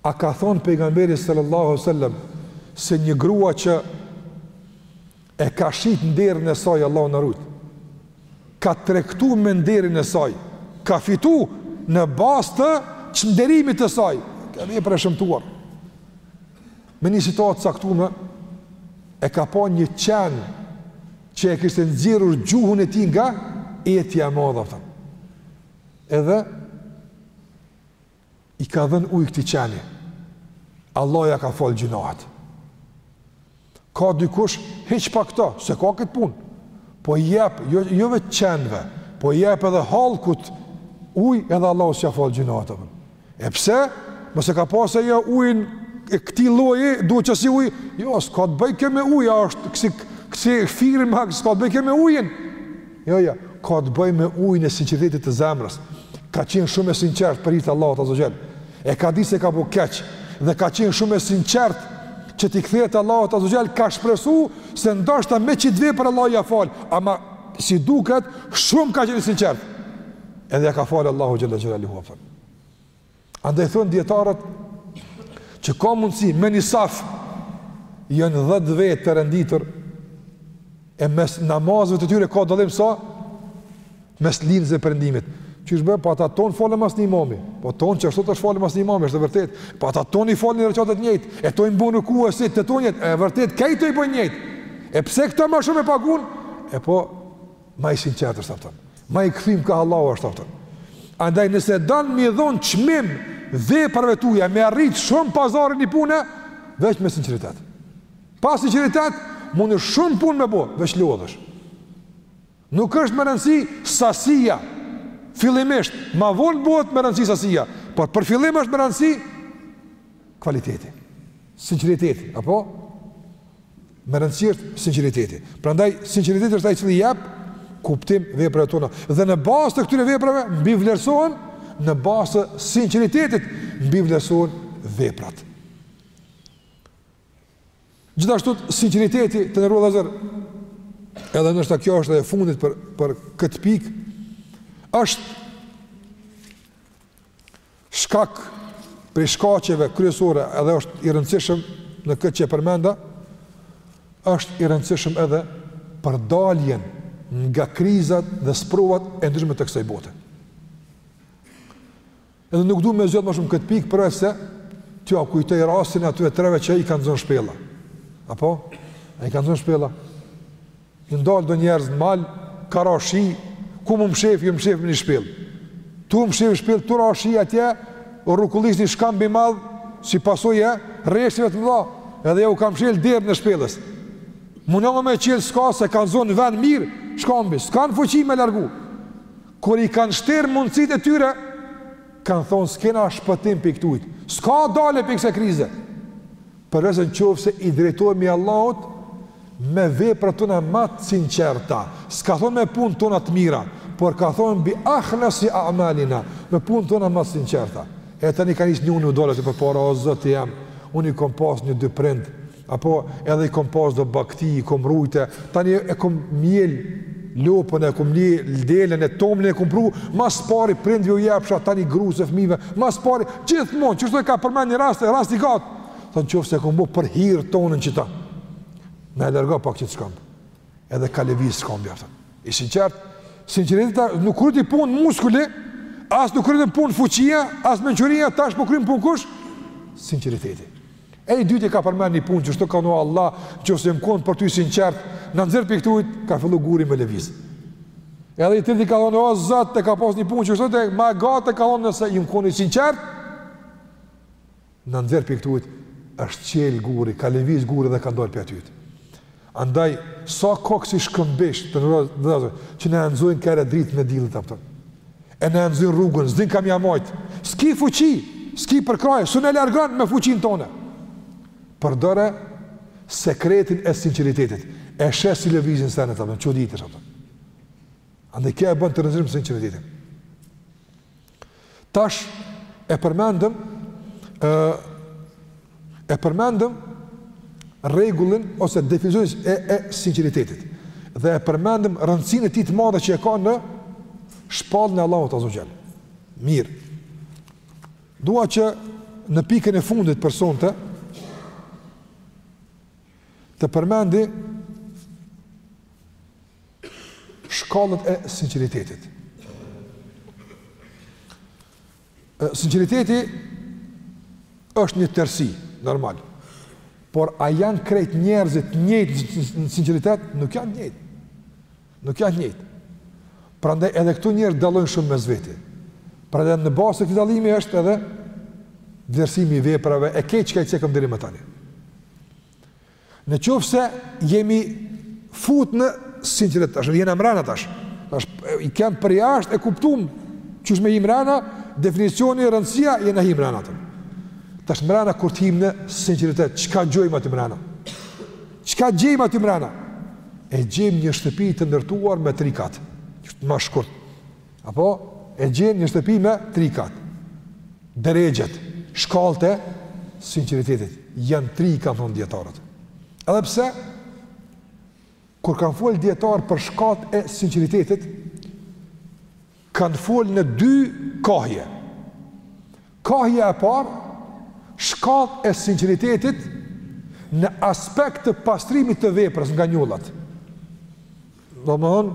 a ka thonë pejgamberi sallallahu sallam, se një grua që E ka shit nderin e saj Allahu na rujt. Ka tregtu me nderin e saj. Ka fitu në bazë të çnderimit të saj. Kjo vepër e shëmtuar. Me një situatë të caktuar e ka pa një qen që e kishte nxjerrur gjuhën e tij nga etja e madhe. Edhe I ka dhënë ujë këtij qeni. Allah ja ka fal gjynahet. Ka dikush hiç pa këto, se ka këtë punë. Po i jep jo jo veç qenve, po i jep edhe hallkut ujë edhe Allahu s'ja fal gjynahet apo. E pse? Mos e ka pasë ajo ujin e këtij lloji, duhet qasi ujë, jo, s'ka të bëjë kjo me ujë, është kësi, kësi firma, s'ka të bëjë kjo me ujin. Jo, jo, ka të bëjë me ujin e sinqeritetit të zemrës. Ka qenë shumë e sinqert për hir të Allahut azze ve xhel. E ka di se ka bo keq dhe ka qenë shumë e sinqert që t'i kthehet Allahut azze ve xhel, ka shpresuar se ndoshta me qit vepër Allahu ia fal, ama si duket shumë ka qenë e sinqert. Edhe ja ka fal Allahu xhel-le xhelaluhu. Andaj thonë dijetarët që ka mundësi me një saf janë 10 vetë të renditur e mes namazeve të tyre ka dallim sa mes lindjes e perëndimit qysh bre, po ata tonë falen mas një imami po tonë qashtu është falen mas një imami është e vërtet, po ata tonë i falin reqatet njëjtë e tonë i bojnë ruku e sexhde të njëjtë e vërtet, krejt i bojnë njëjtë e pse këta ma shumë e pagun e po Ma i sinqertë është, a kupton. Ma i kthym ka Allahu është, a kupton. Andaj nëse don m'i dhonë çmim veprave tuja, me e rrit shumë pazarin i pune, veç me sinqeritet. Pa sinqeritet, mundesh shumë punë me bo, veç lodhesh. Nuk është me rëndësi sasia, fillimisht, ma vonë bëhet me rëndësi sasia, por për fillim është me rëndësi kvaliteti, sinqeriteti, apo? Me rëndësi është sinqeriteti. Prandaj sinqeriteti është ai i cili i jep kuptim veprave tona. Dhe në bazë të këtyre veprave mbi vlerësohen në bazë të sinqeritetit mbi vlerësohen veprat. Gjithashtu sinqeriteti të nderuar vëllezër. Edhe ndoshta kjo është e fundit për për këtë pikë është Shkak prej shkaqeve kryesore edhe është i rëndësishëm në këtë që e përmenda, është i rëndësishëm edhe për daljen nga krizat dhe sprovat e ndryshme të kësaj bote. Edhe nuk du me zgjat ma shumë këtë pikë, përveç se t'jau kujtoj rastin e atyne treve që i ka nxonë shpella. Apo? A i ka nxonë shpella? Kanë dalë do njerëz në mal, ka ra shi, ku m'u mshef, janë mshef në një shpellë. Tu mshef n'shpellë, tu ra shi atje, u rrokullis një shkamb i madh, si pasojë e reshjeve të mëdha, edhe jau ka mshelë derën e shpellës. Mundohen me çelë s'ka, se ka nxonë ven mirë, shkambi, s'kanë fuqi me largu. Kur i kanë shterë mundësitë e tyre, kanë thonë s'kena shpëtim prej këtujt, s'ka dalje prej kësaj krize. Përveç se në qoftë se i drejtohemi Allahut me veprat tona ma të sinqerta. S'ka thonë me punë tona të mira, por ka thonë bi ahlasi a'malina, me punët tona ma të sinqerta. E tani ka nis njoni u dol aty përpara, o Zoti jem, unë i kom pas një dy prind, apo edhe i kom pas do bakti, i kom rujtë, tani e kom mjel lopën, e kom mjel delen, e tomlin e kom pru, ma s'pari prindve u jepsha, tani grusë e fmive, ma s'pari, gjithmonë, qështu e ka përmend një rast, rast i gat, Thonë qoftë se e kom bo për hir tondin qeta Na e largo pak qit shkamb Edhe ka lëviz shkambi aftën I sinqertë Sinqeriteti nuk kryti punë muskuli As nuk kryti punë fuqia As mençuria Tash po kryn punë kush Sinqeriteti E i dyti ka përmend një punë qështu ka thonë ja Allah Qoftë se jom konë për ty i sinqertë Na nxirr prej këtujt Ka fillu guri me lëviz Edhe i treti ka thonë, o Zot, e ka pas një punë qështu, ma gatë e ka thonë nëse jom konë i sinqertë, Na nxjerr prej këtujt, është çelë guri, ka lëviz guri dhe kanë dalë prej atyhit. Andaj sa ka kësi shkëmbish të ndërrozë, që na nxojnë ka herë dritën e diellit apo. E na nxojnë rrugën, s'din kah me ia majt. S'ki fuqi, s'ki përkrahje, s'un e largon me fuqinë tonde. Përdore sekretin e sinqeritetit. E sheh si lëvizin senet, apo, çuditesh, apo. Andaj kjo e bon të rëndësishmë sinqeritetin. Tash e përmendëm ë e përmendëm rregullin ose definicionin e sinqeritetit dhe e përmendëm rëndësinë e tij të madhe që e ka në shpalljen e Allahut azze ue xhel. Mirë. Dua që në pikën e fundit për sonte të përmendi shkallët e sinqeritetit. Sinqeriteti është një tërsi, normal. Por a janë krejt njerëzit t'njëjtë në sinqeritet? Nuk janë t'njëjtë. Nuk janë t'njëjtë. Prandaj edhe këtu njerëz dallojnë shumë mes veti. Prandaj në bazë të këtij dallimi është edhe vlerësimi i veprave e krejt çka i cekëm deri më tani. Në qoftë se jemi fut në sinqeritet, tash jena mrena tash. Tash i kem përjashtë e kuptum qysh me hi mrena, definicioni e rëndësia jena hi mrena tash. Tash mrena kur të him në sinqeritet, çka gjojmë aty mrena? Çka gjejmë aty mrena? E gjejmë një shtëpi të ndërtuar me tri kat. Ma shkurt. Apo e gjen një shtëpi me tri kat. Derexhët, shkallët e sinqeritetit janë tri kanë thënë dietarët. Edhe pse kur kanë fol dietar për shkallët e sinqeritetit kanë fol në dy kahje. Kahja e parë shkallët e sinqeritetit në aspekt të pastrimit të veprës nga njollat. Domethonë,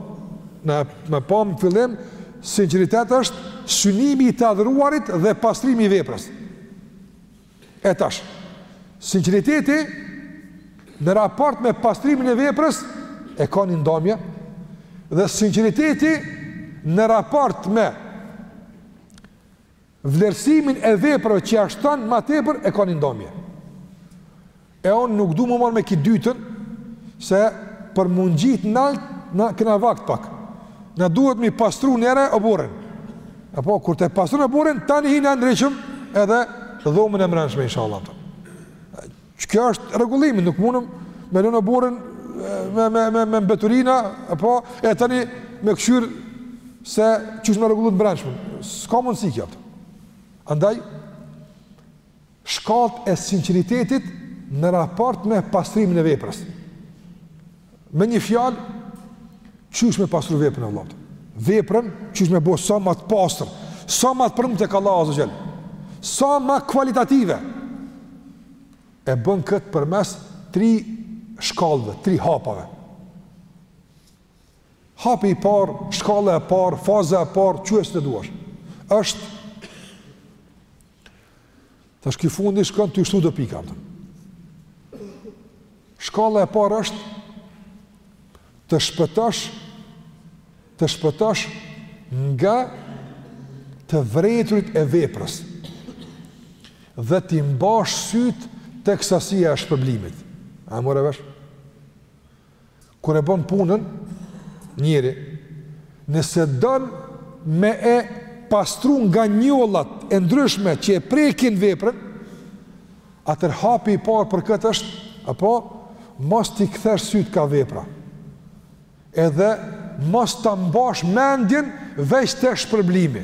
e pamë n'fillim, sinqeritet është synimi i të adhuruarit dhe pastrimi i veprës. E tash, sinqeriteti në raport me pastrimin e veprës e ka një ndamje, dhe sinqeriteti në raport me Vlerësimin e veprave që ia shton ma tepër e ka ni ndamje. E unë nuk du m'u marrë me qit dytën, se për m'u ngjit nalt, na kena vakt pak. Na duhet me pastru njëherë oborrin. Apo, kur ta pastrojmë oborrin, tani hina ndreqim edhe dhomën e mrenshme, inshallah. Që kjo është rregullimi, nuk mundëm me lënë oborrin me me me me mbeturina, apo e tani me kshyr se qysh me rregullu t'brendshmen. S'ka mundësi kjo. Andaj shkallët e sinqeritetit në raport me pastrimin e veprës. Me një fjalë, qysh me pastru veprën o vëlla. Veprën, qysh me bo sa ma të pastër, sa ma të pranume te Allahu azze ue xhel, sa ma kualitative. E bën këtë përmes tri shkallëve, tri hapave. Hapi i parë, shkalla e parë, faza e parë, quje si të duash, është Tash ky fundi shkon tu i shtu do pika. Shkalla e parë është të shpëtosh të shpëtosh nga të vrejturit e veprës dhe t'i mbash sytë tek sasia e shpërblimit. A more vesh? Kur e bon punën njeri, nëse don me e pastru nga njollat e ndryshme që e prekin veprën, atëher hapi i parë për këtë është, apo, mos t'i kthesh sytë ka vepra, edhe mos ta mbash mendjen veç te shpërblimi.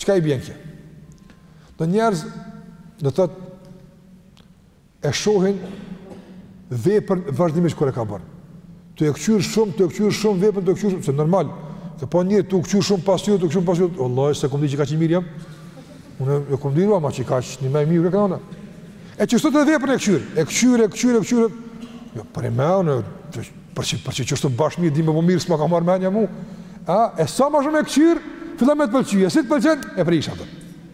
Çka i bjen kjo? Do njerëz, do thotë, e shohin veprën vazhdimisht kur e ka bo. Tu e kqyr shumë, tu e kqyr shumë veprën, tu e kqyr shumë, se normal. Se po një tu kqyr shumë pasqyrë, tu kqyr pasqyrë, vallahi s'e kom dit që kaq i mirë jam. Unë e kom dit rua, ma që ka çni më mirë ka ona. E qashtu edhe veprën e kqyr, e kqyr, e kqyr, e kqyr. Jo, për më unë për çi për çi çu sot bash mirë, di me bo mirë s'ma ka marr mendja mua. A, e sa ma shumë e kqyr, fillon me të pëlqy, si të pëlqen, e prish atë.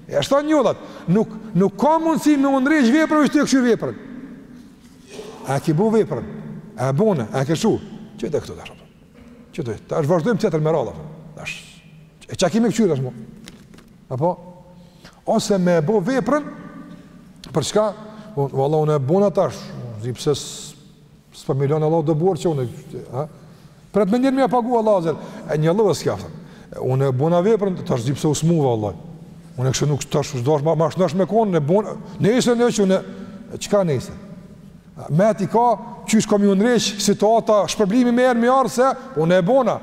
Ja shton njollat, nuk nuk ka mundësi me u ndreq vepra tu e kqyr veprën. A e ke bo veprën? E bona, a ke shu? Çe të këto dash. Çe të tash vazhdojmë tjetër me radhë. Tash. E çka ki me kqyr tash ma? Apo ose me bo veprën për çka? Po valla unë e bona tash, sepse S'po më lënë Allah do buar që unë, ha? Pret menjëherë me pagu Allah azër. E njollos kjo, thëmë. Unë e bona veprën, tash pse u smuva, Allah. Unë e kështë nuk tash zdosh, ma, ma është nëshme konë, në bona, nese në që unë, çka nese? Me ti ka, qysh ka me ju ndreq, situata, shpërblimi me ardh, me ardh, se, unë e bona.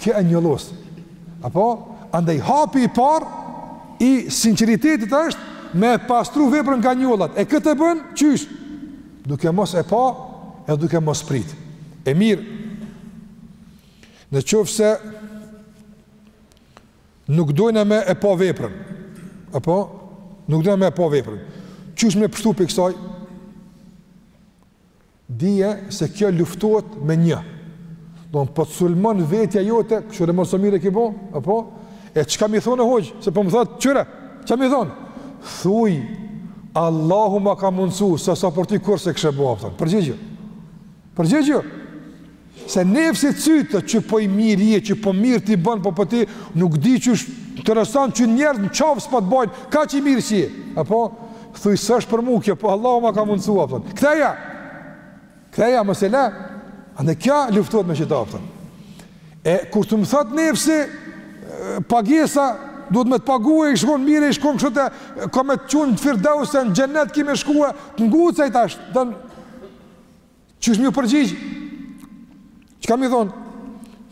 Kjo e njollos. Apo? Andaj hapi i parë, i sinceritetit është, me pastru veprën nga njollat. E këtë e bon, qysh? Duke mos e pa, edhe duke mos prit. E mirë, në qoftë se nuk dojna me e pa veprën, apo nuk dojna me e pa veprën, qysh me pshtu prej kësaj, dhije se kjo luftohet me një, Do të thotë po t'sulmon vetja jote, kqyre sa mirë e ki bo, apo? E çka m'i thanë hoxhë, se po më thotë kqyre, çka m'i thanë? Thuj Allahu ma ka mundsu, se sa për ty kurrë s'e kisha bo, a kupton. Përgjigju. Përgjigju. Se nefsi cytë, që po i mirë je, që po mirë t'i bon, po po po ti nuk di që është interesant që njerëzt në qafë s'po të bajnë, kaq i mirë që je. Apo, thuj s'është prej meje kjo, po Allahu ma ka mundsu, a kupton. Ktheja, Ktheja, mos e le, andaj kjo luftohet me qeta, a kupton. E kur të më thotë nefsi, pagesa, duhet me të pagu e i shkon mirë, i shkon kështu e ka me të çu në Firdeus, se në xhennet ki me shku, të ngucë aj tash, don, qysh me ju përgjigj, Çka me i thonë?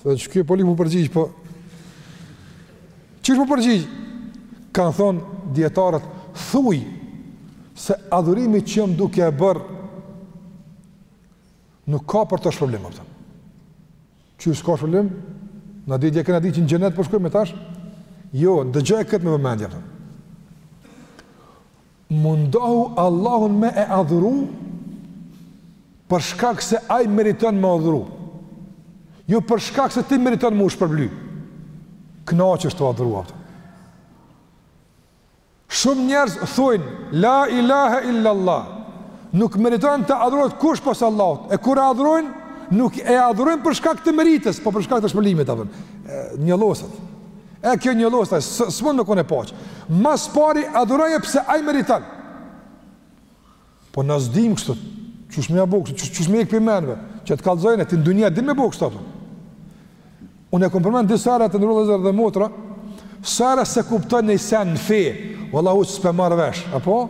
Dhe që kjo po lyp me u përgjigjë, po... Qysh me u përgjigjë? Kanë thonë dijetarët, thuj se adhurimi që jem duke e bërë nuk ka për të shpërblim, a kupton. Qysh s'ka shpërblim? Na deri dje kena dit që në xhenet po shkojmë, po tash? Jo, dëgjoje këtë me vëmendje, a kupton. Mundohu Allahun me e adhuru për shkak se Ai meriton me adhuru. Jo për shkak se ti meriton me u shpërbly. Kënaqesh tu adhuru, a kupton. Shumë njerëz thonë la ilaha illa Allah. Nuk meriton të adhurohet kush pos Allahut. E kur e adhurojnë, nuk e adhurojnë për shkak të meritës, po për shkak të shpërblimit, a kupton. Një losat. E kjo një lostaj, s'mund me konë paq. Ma s'pari, adhuroje pëse ai meriton. Po na s'dim kështu, qysh me ja bo kështu, qysh me i hek prej menve, që të kallzoj, ti n'dynja din me bo kështu, a kupton. Unë e kom përmen disa herë të nderuar vëllezër dhe motra, sa herë s'e kupton ni sen në fe, vëlla u që s'pe merr vesh, apo?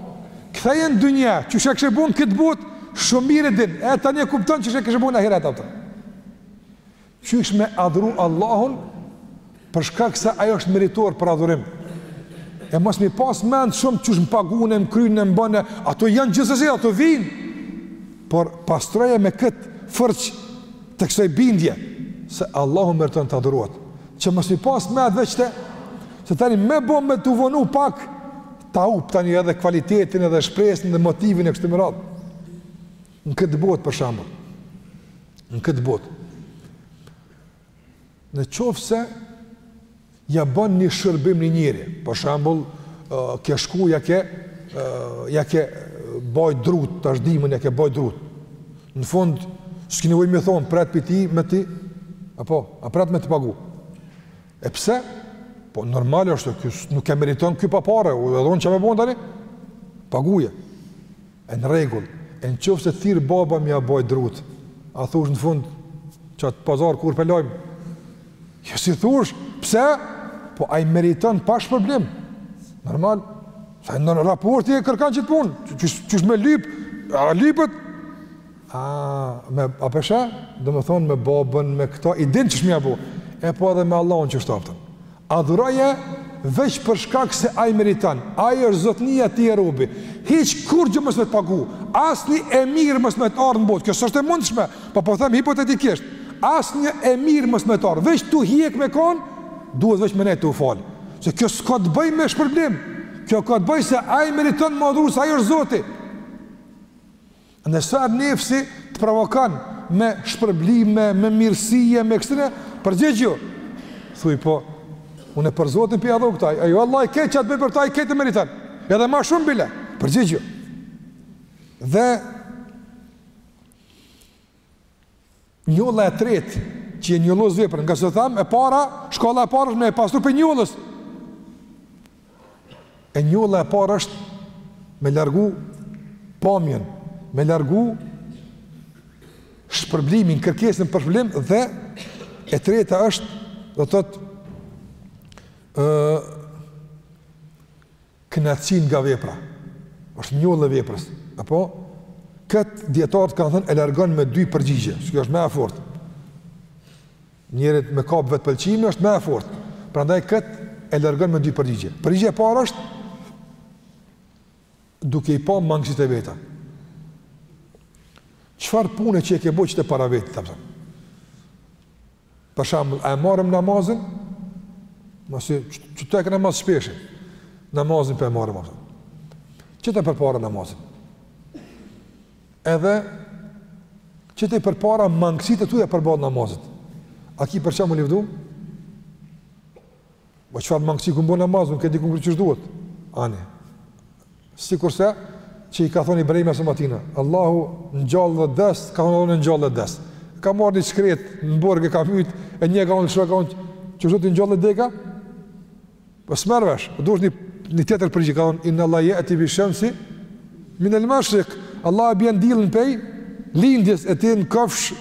Ktheje në dynja, qysh e kishe bo në këtë botë, shumë mirë e din, e tani e kupton qysh e kishe bo në ahiret, a kupton. Qysh me adhuru Allahun për shkak se ai është meritor për adhurim. E mos mi pas mend shumë qysh më pagune, më kryne, më bëne, ato janë gjithsesi, ato vijnë. Por pastroje me këtë fërçë të kësaj bindje, se Allahu meriton të adhurohet. Që mos mi pas mend veç të, se tani me bo me t'u vonu pak, ta hup tani edhe kvalitetin edhe shpresin dhe motivin e kështu me radhë. Në këtë botë, për shembull, në këtë botë, në qoftë se ja bën një shërbim një njeri, për shembull, ke shku, ja ke, ja ke baj drut, tash dimën, ja ke baj drut. Në fund, s'ki nevojë me thonë, pret prej tij, me ti, apo, a pret me të pagu. E pse? Po, normal është, ky, nuk e meriton ky pa pare, u edhe unë çka me bo tani, paguje. E në rregull, e në qoftë se thirr baba me ja baj drut, a i thush në fund qat pazar kur pe lajmë? Jo s'i thush, pse? Po ai meriton pa shpërblim? Normal, se raporti e kërkon qët punë, qysh me lypë, a lypet? A, me, a pe sheh, domethonë me babën, me këto, i din qysh me ia bo, e po edhe me Allahun qështu, a kupton. Adhuroje veç për shkak se ai meriton, ai është zotnia ti je robi, hiç kurgjë mos me të pagu, asnjë e mirë mos me të ardhë në botë, kjo s'është e mundshme, po po them hipotetikisht, asnjë e mirë mos me të ardhë, veç tu hjek me konë, duhet veç me nejtë tu u falë, se kjo s'ka të bëjë me shpërblim, kjo ka të bëjë se ai meriton me u adhuru, se ai është zoti, Nëse nefsi të provokon me shpërblime, me mirësi, me kështu me, përgjigju. Thuaj po, unë për Zotin po ia dho këta. Ai Allahi këtë që e bëj për ta, këtë e meriton. Edhe më shumë bile. Përgjigju. Dhe Njolla e tretë, që e njollos veprën, ngase thamë, e para, shkalla e parë është me e pastru prej njollës. E njolla e parë është me largu pamjen, me largu shpërblimin, kërkesën për shpërblim, dhe e treta është, do të thotë, knaqsia nga vepra, është njollë e veprës, apo këtë dijetarët kanë thënë e largon me dy përgjigje, që kjo është më e fortë, njerit me kapë vetëpëlqimi është më e fortë, prandaj këtë e largon me dy përgjigje. Përgjigja e parë është, duke i pa mangësit e veta, çfarë pune që e ke bo qite para veti, të pëtëm, Për shembull, a e marrim namazin? Masi që të e kena ma së shpeshi, namazin po e marrim ato. Qite përpara namazin. Edhe qiti përpara mangësit e tuja përballë namazit. A ki për çka m'u livdu? Po çfarë mangësi kum bo n'namaz, nuk e di kurqysh duhet. Ani. Sikurse që i ka thënë Ibrahimi a.s. atina, Allahu ngjall edhe vdes, ka thënë Allahu ngjall edhe vdes. Ka marrë një shkret, në burg e ka myt, e një ka lëshu, ka thënë, që është të ngjall edhe deka? Po s'merr vesh, po duhet një, një tjetër përgjigje, ka thënë, innallahe jeti bish-shemsi minel mashrik, Allah e bjen diellin pej lindjes e ti në kofsh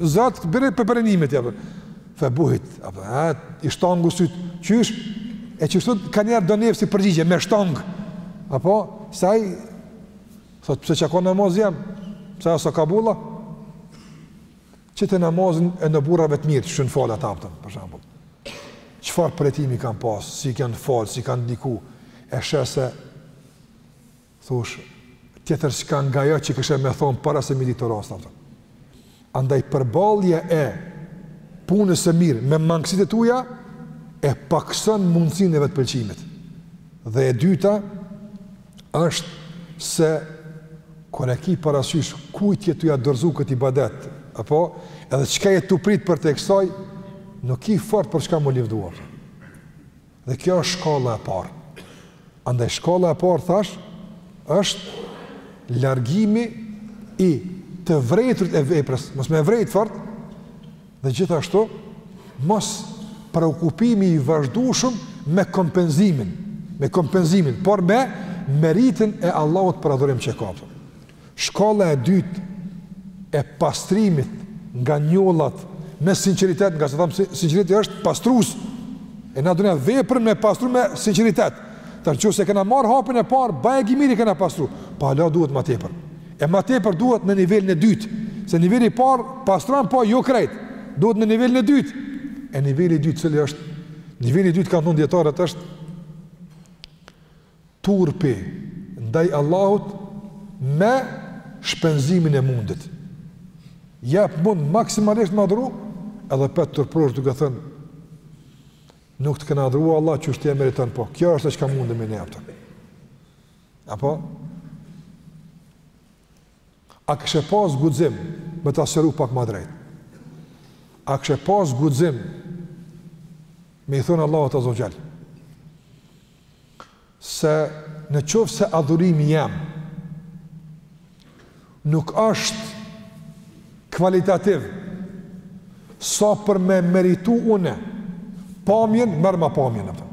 zot, bjere pej perënimit, ja, për. Febuhite, apo, a, i shtangu syt, qysh, e qështu ka njerë do nefsi përgjigje, me shtang, apo, sa ai thot, pse çka ka namazi jem, pse aso kabulla, qite namazin e do burrave të mirë, qysh e kanë falë ata a kupton, për shembull, çfarë përjetimi kanë pasë, si kanë falë, si kanë diku, e sheh se, Thush, tjetër çka nga ajo që kishe me thonë para se mi ditë rast, a kupton. Andaj përballja e punës së mirë me mangësit e tuja, e pakëson mundësin e vetëpëlqimit. Dhe e dyta, është se kur e ki parasysh kujt je tu ia dorzu këtë ibadet, apo edhe çka je tu prit përtej kësaj, nuk ki fort për çka m'u livdu. Dhe kjo është shkalla e parë. Andaj shkalla e parë thash është largimi i të vërejturit e veprës, mos me vërejt fort. Dhe gjithashtu mospreokupimi i vazhdueshëm me kompenzimin, me kompenzimin, por me meritën e Allahut për adhurim që ka. Shkalla e dytë e pastrimit nga njollat me sinqeritet, ngase thamë sinqeriteti është pastrues. E na duhet veprën me pastru me sinqeritet. Në qoftë se kena marrë hapin e parë, bajagi mirë e kena pastru, po hala duhet ma tepër. E ma tepër duhet në nivelin e dytë, se niveli i parë pastron po jo krejt, duhet në nivelin e dytë. E niveli i dytë cili është, niveli i dytë kanë thonë dijetarët është, turpi ndaj Allahut me shpenzimin e mundit. Jep mund maksimalisht me adhuru, edhe apet turprohesh duke thënë, nuk të kena adhuru Allah qysh ti e meriton, po, kjo është çka mundemi ne, a kupton. Apo? A kishe pas guxim me ta shtru pak ma drejt? A kishe pas guxim me i thonë Allahut azze ve xhel? Se në qoftë se adhurimi jem nuk është kvalitativ sa për me meritu une pamjen, merrma pamjen, a kupton.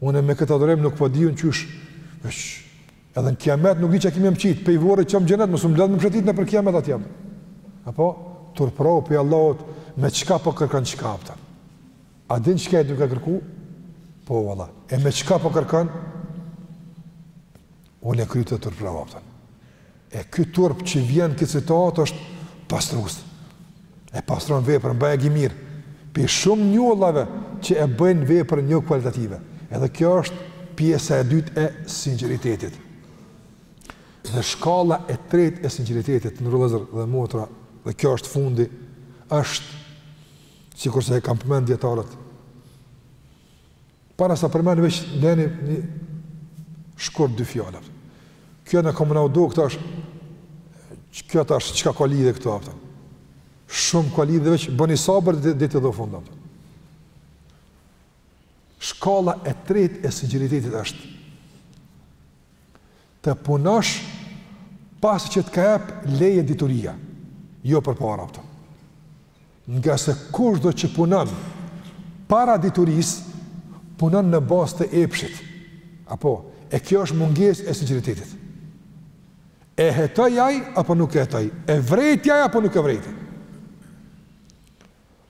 Unë me këtë adhurim nuk po di unë qysh, edhe në kiamet nuk di çka ki me më qitë, prej vorrit çom në xhenet, mos u lodh me m'shëtit nëpër kiamet atje. Apo, turprohu prej Allahut, me çka po kërkon çka, a kupton. A din çka je duke kërku? Po, valla, e me çka po kërkon? Ule kryet, turprohu, a kupton. E ky turp që vjen në këtë situatë është pastrus. E pastron veprën bajagi mirë prej shumë njollave që e bëjnë veprën jo kualitative. Edhe kjo është pjesa e dytë e sinqeritetit. Dhe shkalla e tretë e sinqeritetit, vëllezër dhe motra, dhe kjo është fundi, është, sikurse e kanë përmend dijetarët, Para se ta përmend veç leni shkurt dy fjalë. Kjo ka me na u duk tash, kjo tash çka ka lidhje këtu, a kupton. Shumë ka lidhje veç bëni sabër deri në fund, a kupton. Shkalla e tretë e sinqeritetit është të punosh pasi që të ka jep leje dituria, jo përpara, a kupton. Ngase kushdo që punon para diturisë, punon në bazë të epshit. Apo, e kjo është mungesë e sinqeritetit. E hetoi ai, apo nuk e hetoi ai? E vërejti ai, apo nuk e vërejti ai?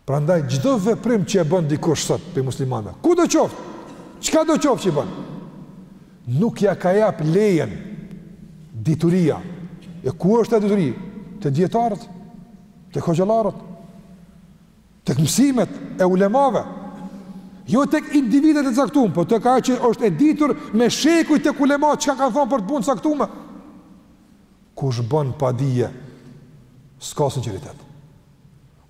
Prandaj çdo veprim që e bën dikush sot prej muslimanëve, kudo qoftë, çkado qoftë që e bën, nuk ia ka jap lejen dituria. E ku është ajo dituri? Te dijetarët, tek hoxhallarët, tek mësimet e ulemave. Jo tek individët e caktuar, por tek ajo që është e ditur me shekuj tek ulema çka kanë thënë për atë punë të caktume. Kush bën pa dije s'ka sinqeritet.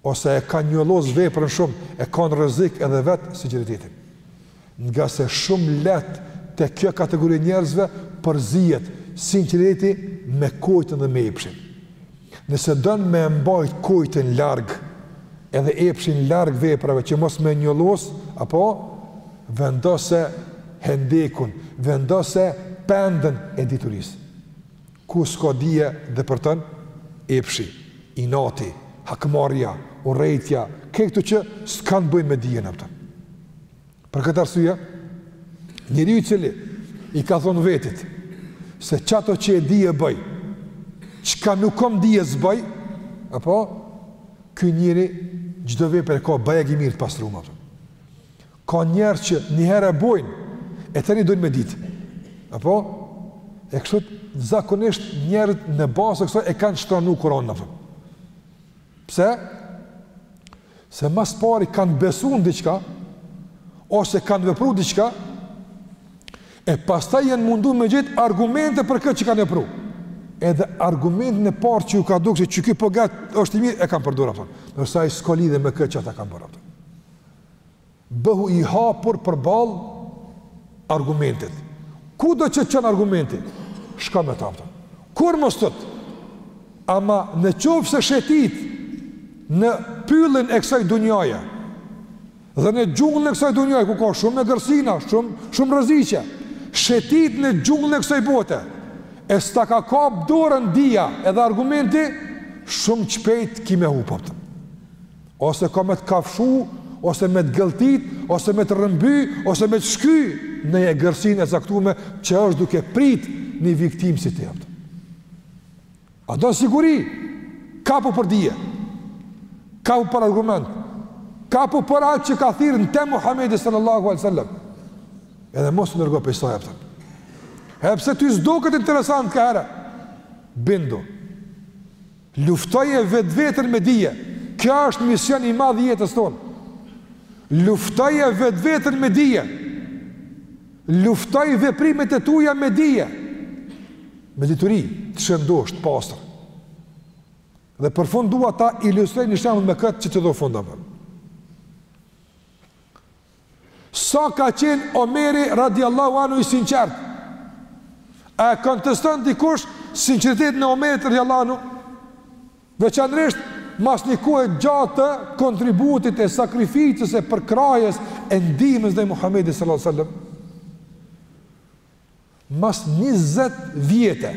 ose e ka njollos veprën shumë, e ka në rrezik edhe vetë sinqeritetin. Ngase shumë lehtë te kjo kategori e njerëzve përzihet sinqeriteti me kotën dhe me epshin. Nëse don me e mbajt kotën larg edhe epshin larg veprave që mos me i njollos, apo vendose hendekun, vendose pendën e diturisë. Ku s'ka dije depërton epshi, inati, hakmarrja, urrejtja, krejt këto që s'kanë të bëjnë me dijen, a kupton? Për këtë arsye, njeriu i cili i ka thonë vetit se qato që e di e bëj, çka nuk kam dije s'bëj, apo ky njeri çdo vepër e ka bajagi mirë të pastrume. Ka njerëz që një herë e bojnë, e tani dojnë me ditë. Apo e kështu zakonisht njerëzit në bazë kësaj e kanë shtremnu Kur'anin, a kupton. Pse? Se mas pari kanë besu në diçka, ose kanë vepru diçka, e pastaj janë mundu me gjet argumente për këtë që kanë vepru. Edhe argumentin e parë që iu ka dukë se qiky po gati është i mirë, e kanë përdor, a kupton. Ndërsa ai s'ka lidhe me këtë që ata kanë bërë, a kupton. Bëhu i hapur përballë argumentit. Kudo që të çon argumenti, shko me ta, a kupton. Kurrë mos u tut. Ama në qoftë se shëtit në pyllin e kësaj dunjaje dhe në xhunglën e kësaj dunjaje ku ka shumë egërsina, shumë shumë rreziqe, shëtit në xhunglën e kësaj bote e s'ta ka kap dorën dija edhe argumenti, shumë shpejt ki me hupë. ose ka me të kafshu, ose me të gëltit, ose me të rëmby, ose me të shky një egërsirë e caktume që është duke prit një viktim si ti, a kupton. A don siguri, kapu për dije, kapu për argument, kapu për atë që ka thirrë në te Muhammedi sallallahu alejhi ue selem, edhe mos u largo prej saj, a kupton. Edhe pse ty s'të doket interesant kaherë, bindu, Luftoje vetveten me dije. Ky është mision i madh i jetës tonë. Luftoje vetveten me dije. Luftoji veprimet e tuja me dije. Me dituri, të shëndoshë, të pastër. Dhe për fund dua ta ilustroj një shembull me këtë që të do fund apo. Sa ka qenë Omeri radijallahu anhu i sinqertë? A e konteston dikush sinqeritetin e Omerit radijallahu anhu? Veçanërisht mas një kohe të gjatë të kontributit e sakrificës e përkrahjes e ndihmës ndaj Muhamedit sallallahu alajhi wasallam. Mas njëzet vjete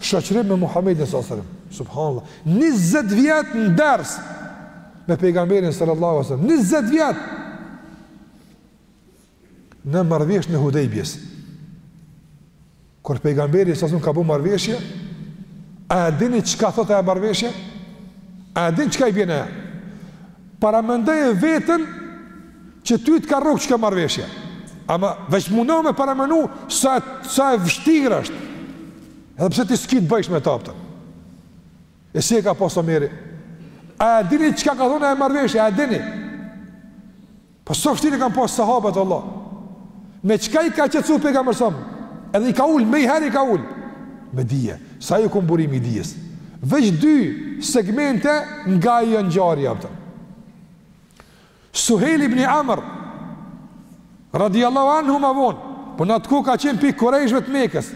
shoqërim me Muhamedin sallallahu alaihi wasallam. Subhanallahu. Njëzet vjet në ders me pejgamberin sallallahu alaihi wasallam. Njëzet vjet në marrëveshjen e Hudejbijes. Kur pejgamberi sallallahu alaihi wasallam ka bërë marrëveshje, a e dini çka thotë ajo marrëveshje? A e dini çka i bjen ajo? Paramendoje veten që ty të ka rrok kjo marrëveshja. Ama veç munohu me paramenu sa, sa e vështirë është. Edhe pse ti s'ki të bajsh me ta aptën. E si e ka pasë Omeri? A e dini çka ka thonë ajo marrëveshje? A e dini? Po sa vështirë kanë pasë sahabët, Allah. Me çka i ka qetësu pejgamberi salallahu alejhi ve selem? Edhe i ka ulë, menjëherë i ka ulë. Me dije, se ai u kon burimi i dijes. Veç dy segmente nga ajo ngjarje aptën. Suhejl ibn Amr, radiallahu anhu ma vonë, po në atë kohë ka qenë prej kurejshëve të Mekës,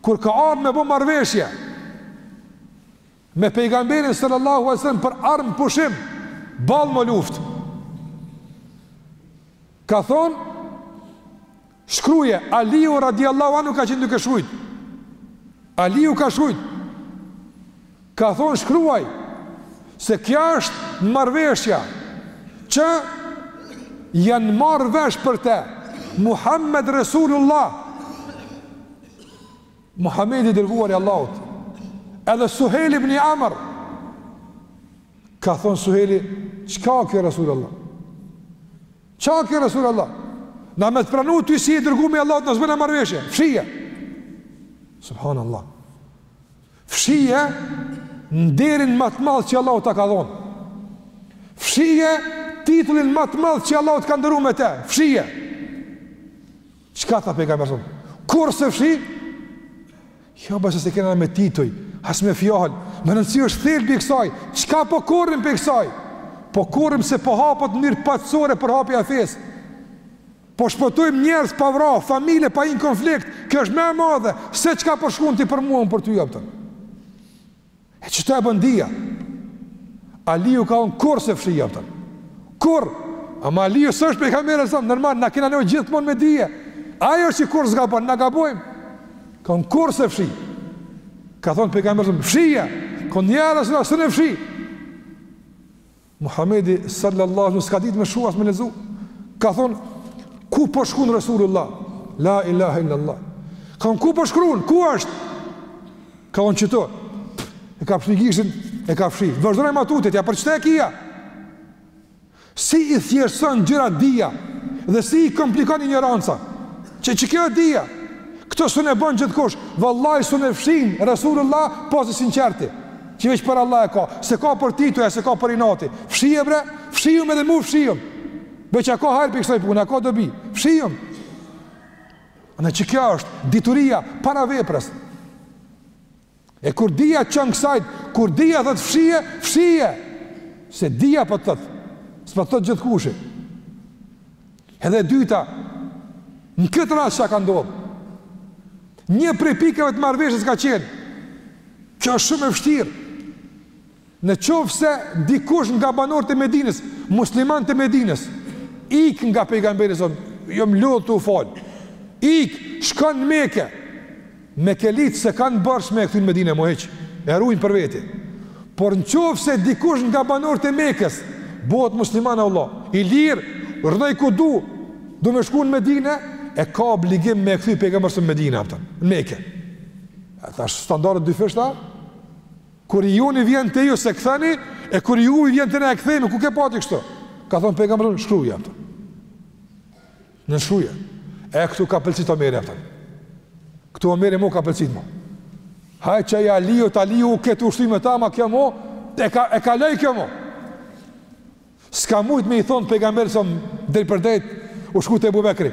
kur ka ardhë me bo marrëveshje, me pejgamberin sallallahu alaihi wasallam për armëpushim, boll mo luftë. Ka thonë Shkruje, Aliu radijallahu anu ka qenë duke shkrujt. Aliu ka shkrujt. Ka thonë shkruaj, se kjo është marrëveshja, që janë marrë vesh për te, Muhammed Resulullah, Muhammed i dërguar i Allahut, edhe Suhejl ibni Amr, ka thonë Suhejli, çka kjo Resulullah? Çka kjo Resulullah? Na me të pranu ty si i dërgumi i Allahut na s'bëjna marrëveshje, fshije. Subhanallah. Fshije nderin ma të madh që Allahu ta ka dhonë. Fshije titullin ma të madh që Allahu të ka nderu me te, fshije. Çka tha pejgamberi sa? Kurrë s'e fshi? Jo, bash s'e kena me tituj, as me fjalë. Me rëndësi është thelbi i kësaj. Çka po korrim prej kësaj? Po korrim se po hapet në mënyrë paqësore përhapja e fesë. Po shpëtojmë njerëz pa vra, familje pa hy në konflikt. Kjo është më e madhe se çka po shkrun ti për mua e për ty aptën. E që të e bën dhia? Aliju ka unë kur se fshija pëtën. Kur? Ama Aliju së është pejgamberi e sëmë, nërmanë, na kina një gjithë mund me dhije. Ajo që kur s'ga bën, na ga bojmë. Ka unë kur se fshija? Ka thonë pejgamberi e sëmë, fshija! Ka unë një arë e sëmë, së në fshija! Muhamedi sallallahu alaihi wasallam s'ka ditë me shkru as me lexu. Ka thon ku po shkruan Resulullah? La ilaha illa Allah. Ka thon ku po shkruan? Ku është? Ka thon qetu. E ka fshi gishin, e ka fshi. Vazhdoni ma tutje, ja për qeto e kia? Si i thjeshton gjërat dija dhe si i komplikon injoranca? Qe çka o dija. Kto s'un e bën gjithkush. Vallahi s'un e fshin Resulullah pos i sinqerti. Që veç për Allah e ka, s'e ka për tituj, e s'e ka për inati. Fshije bre, fshijëm edhe mu fshijëm. Veç a ka hajr prej kësaj pune, a ka dobi. Fshijëm. E qekjo është, dituria, para veprës. E kur dija çon kësajt, kur dija thotë fshije, fshije. Se dija po thotë, s'po thotë gjithkushi. Edhe e dyta, në këtë rast çka ka ndodhë, një prej pikave të marrëveshjes ka qenë, kjo është shumë e vështirë, në qoftë se dikush nga banorët e Medinës, muslimanët e Medinës, ik nga pejgamberi alejhi selam, jam lodhë tu u falë, ik, shkon në Mekë, Mekelitë s'e kanë borxh me e kthy në Medinë mo hiç, e ruajnë për veti. Por në qoftë se dikush nga banorët e Mekës bëhet musliman o vëlla, i lirë, rrnoj ku du, du me shku në Medinë, e ka obligim me e kthy pejgamberi alejhi selam në Medinë, a kupton, në Mekë. E tash standardet e dyfishta. Kur i joni vjen te ju s'e ktheni, e kur i juji vjen te na e kthejmë, ku ke pa ti kështu? Ka thon pejgamberi alejhi selam, shkruje, a kupton. Nënshkruje, e këtu ka pëlcit Omeri, a kupton. Këtu Omeri mo ka pëlcit mo. Haj qajo e Aliut, Aliu, kështu ashtu me ta, ama kjo mo, e ka, e kaloi kjo mo. S'ka mujt me i thonë pejgamberit alejhi selam drejtpërdrejt, u shku te Ebu Bekri.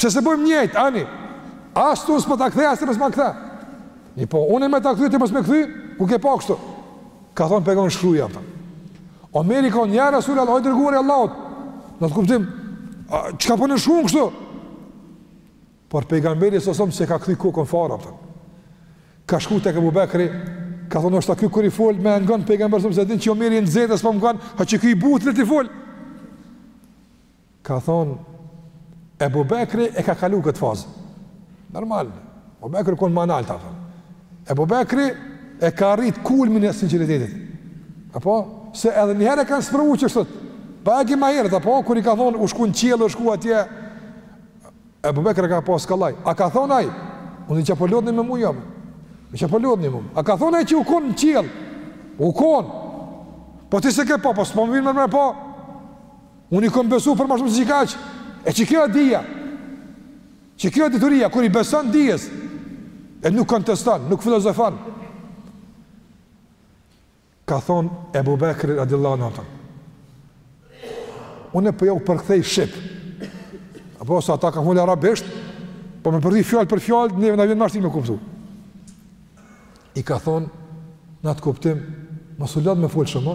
Pse se bëjmë njëjtë, ani? Asë të unë s'po t'a këthej, asë të mësë ma këthe. Një po, unë e me t'a këthej, të mësë me këthej, ku ke pa kështu? Ka thonë pegon shkruja, pëtëm. O meri ka një rasul, Allah, ojë dërguar e Allahot. Në të kuptim, që ka po në shkruun kështu? Por pejgamberi së sëmë se ka këthi kokën fara, pëtëm. Ka shku të këbu bekri, ka thonë është ta kjo kër i folë, me engon pejgamberi sëmë se din që o meri në zetë, s'po më kanë, ha që kjo i butë, le t'i folë. Ka thonë, Ebu Bekri e ka kalu këtë fazë. Normal, Ebu Bekri u konë ma nalt, a kupton. Ebu Bekri e ka arritë kulmin e sinqeritetit. Apo, se edhe njëherë e kanë sprovu qështu. Pak ma herët, apo, kur i ka thonë, u shku në qiell, u shku atje. Ebu Bekri e ka pasë kollaj. A ka thonë ajë? Unë i që po lodhni me mu jabë. I që po lodhni mu. A ka thonë ai që u konë në qiell? U konë. Po ti s'e ke pa, po s'po më vyn me e pa. Unë i kom besu për ma shumë se kaq, e qikjo dija, qikjo dituria, kur i beson dijes, e nuk konteston, nuk filozofon, ka thonë Ebu Bekri radiallahu anhu, a kupton, unë po ja u përkthej shqip, apo se ata kanë folë arabisht, po me përkthy fjalë për fjalë, neve na vjen ma shtirë me kuptu. I ka thonë, në atë kuptim, mos u lodh me folë shumë,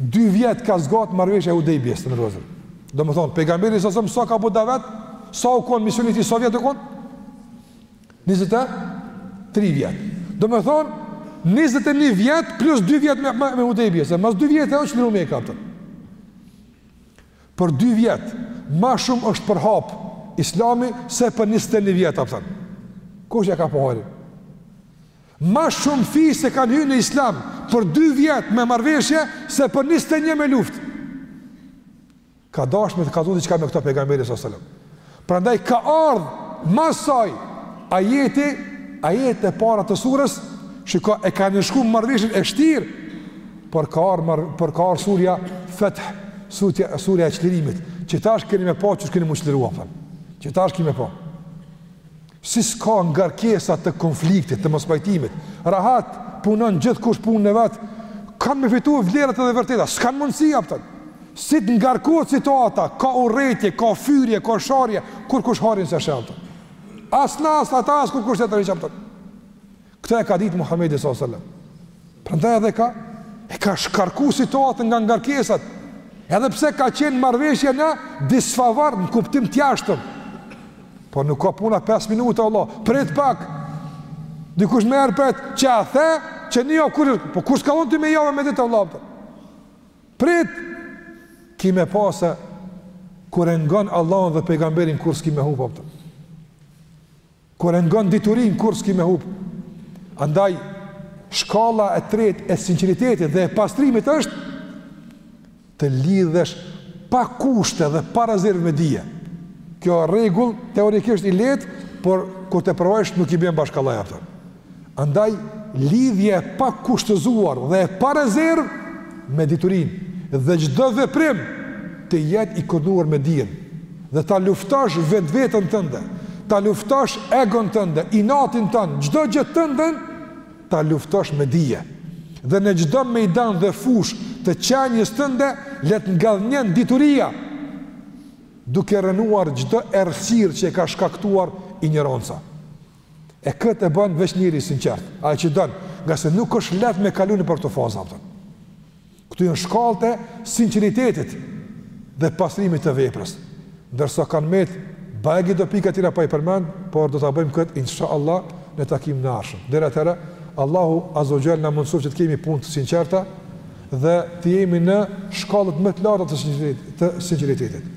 Dy vjet ka zgatë marrëveshja e Hudejbjes, të nderum vllazën. Domethonë, pejgamberi sallallahu alajhi wasallam, sa ka bo davet, sa u konë misioni i tij, sa vjet u konë? 23 vjet. Domethonë, 21 vjet plus 2 vjet me, me, me Hudejbje, se mas 2 vjete u çliru Meka, a kupton. Për 2 vjet, ma shumë është përhap islami se për 21 vjet, a kupton. Kush e ka pa hajrin? Ma shumë fise kanë hy në islam për dy vjet me marrëveshje se për njëzet e një me luftë. Ka dashtë me të kallzu diçka me këto pejgamberi sallallahu alajhi wasallam. Prandaj ka ardh mas saj ajeti, ajetet e para të sures, shiko e ka nënshkru marrëveshjen e shtirë, por ka ardh por ka ardh surja Feth, surja surja e çlirimit, që tash keni me pa që keni me çliru. Që tash keni me pa. Si s'ka ngarkesa të konfliktit, të mospajtimit, rahat punon gjithkush punën e vet, kanë me fitu vlerat edhe e vërteta, s'kanë mundësi, a kupton. Si të ngarkohet situata, ka urrejtje, ka fyerje, ka sharje, kurkush hajrin s'e sheh, a kupton. As na, as ata as kurkush tjetër hiç, a kupton. Këtë e ka ditë Muhamedi sallallahu alajhi wasallam. Prandaj edhe ka e ka shkarku situatën nga ngarkesat. Edhe pse ka qenë marrëveshje në disfavor në kuptim të jashtëm. Po nuk a puna 5 minuta vallah, prit pak. Dikush me e pritë që atë që një jo kur po ku s'ka vonë ti me javë me ditë vallah. Prit ki me pasë kur e ngon Allahun dhe pejgamberin kurrë s'ki me hupë. Kur e ngon diturinë kurrë s'ki me hup. Andaj shkalla e tretë e sinqeritetit dhe e pastrimit është të lidhesh pa kushte dhe pa rezervë me dije. Ky o rregull teorikisht i lehtë, por kur ta provojsh nuk i bjen bash kollaj aftë. Andaj, lidhje e pakushtëzuar dhe e parezervë me diturinë dhe çdo veprim të jetë i koordinuar me dijen dhe ta luftosh vetveten tënde, ta luftosh egon tënde, inatin tënd, çdo gjë tënden ta luftosh me dije. Dhe në çdo mejdan dhe fushë të qenies tënde le të ngadhnjen dituria, duke rrënuar çdo errësirë që e ka shkaktuar injoranca. E këtë e bën veç njeri i sinqertë, ai që don, ngase nuk është lehtë me kalu nëpër këto faza apo. Këto janë shkallët e sinqeritetit dhe pastrimit të veprës. Ndërsa kanë met bajagi do pika tjera pa i përmend, por do ta bëjmë kët inshallah në takimin e ardhshëm. Deri atëherë, Allahu azza wa jalla na mundësoftë që të kemi punë të sinqerta dhe të jemi në shkallët më të larta të sinqeritetit.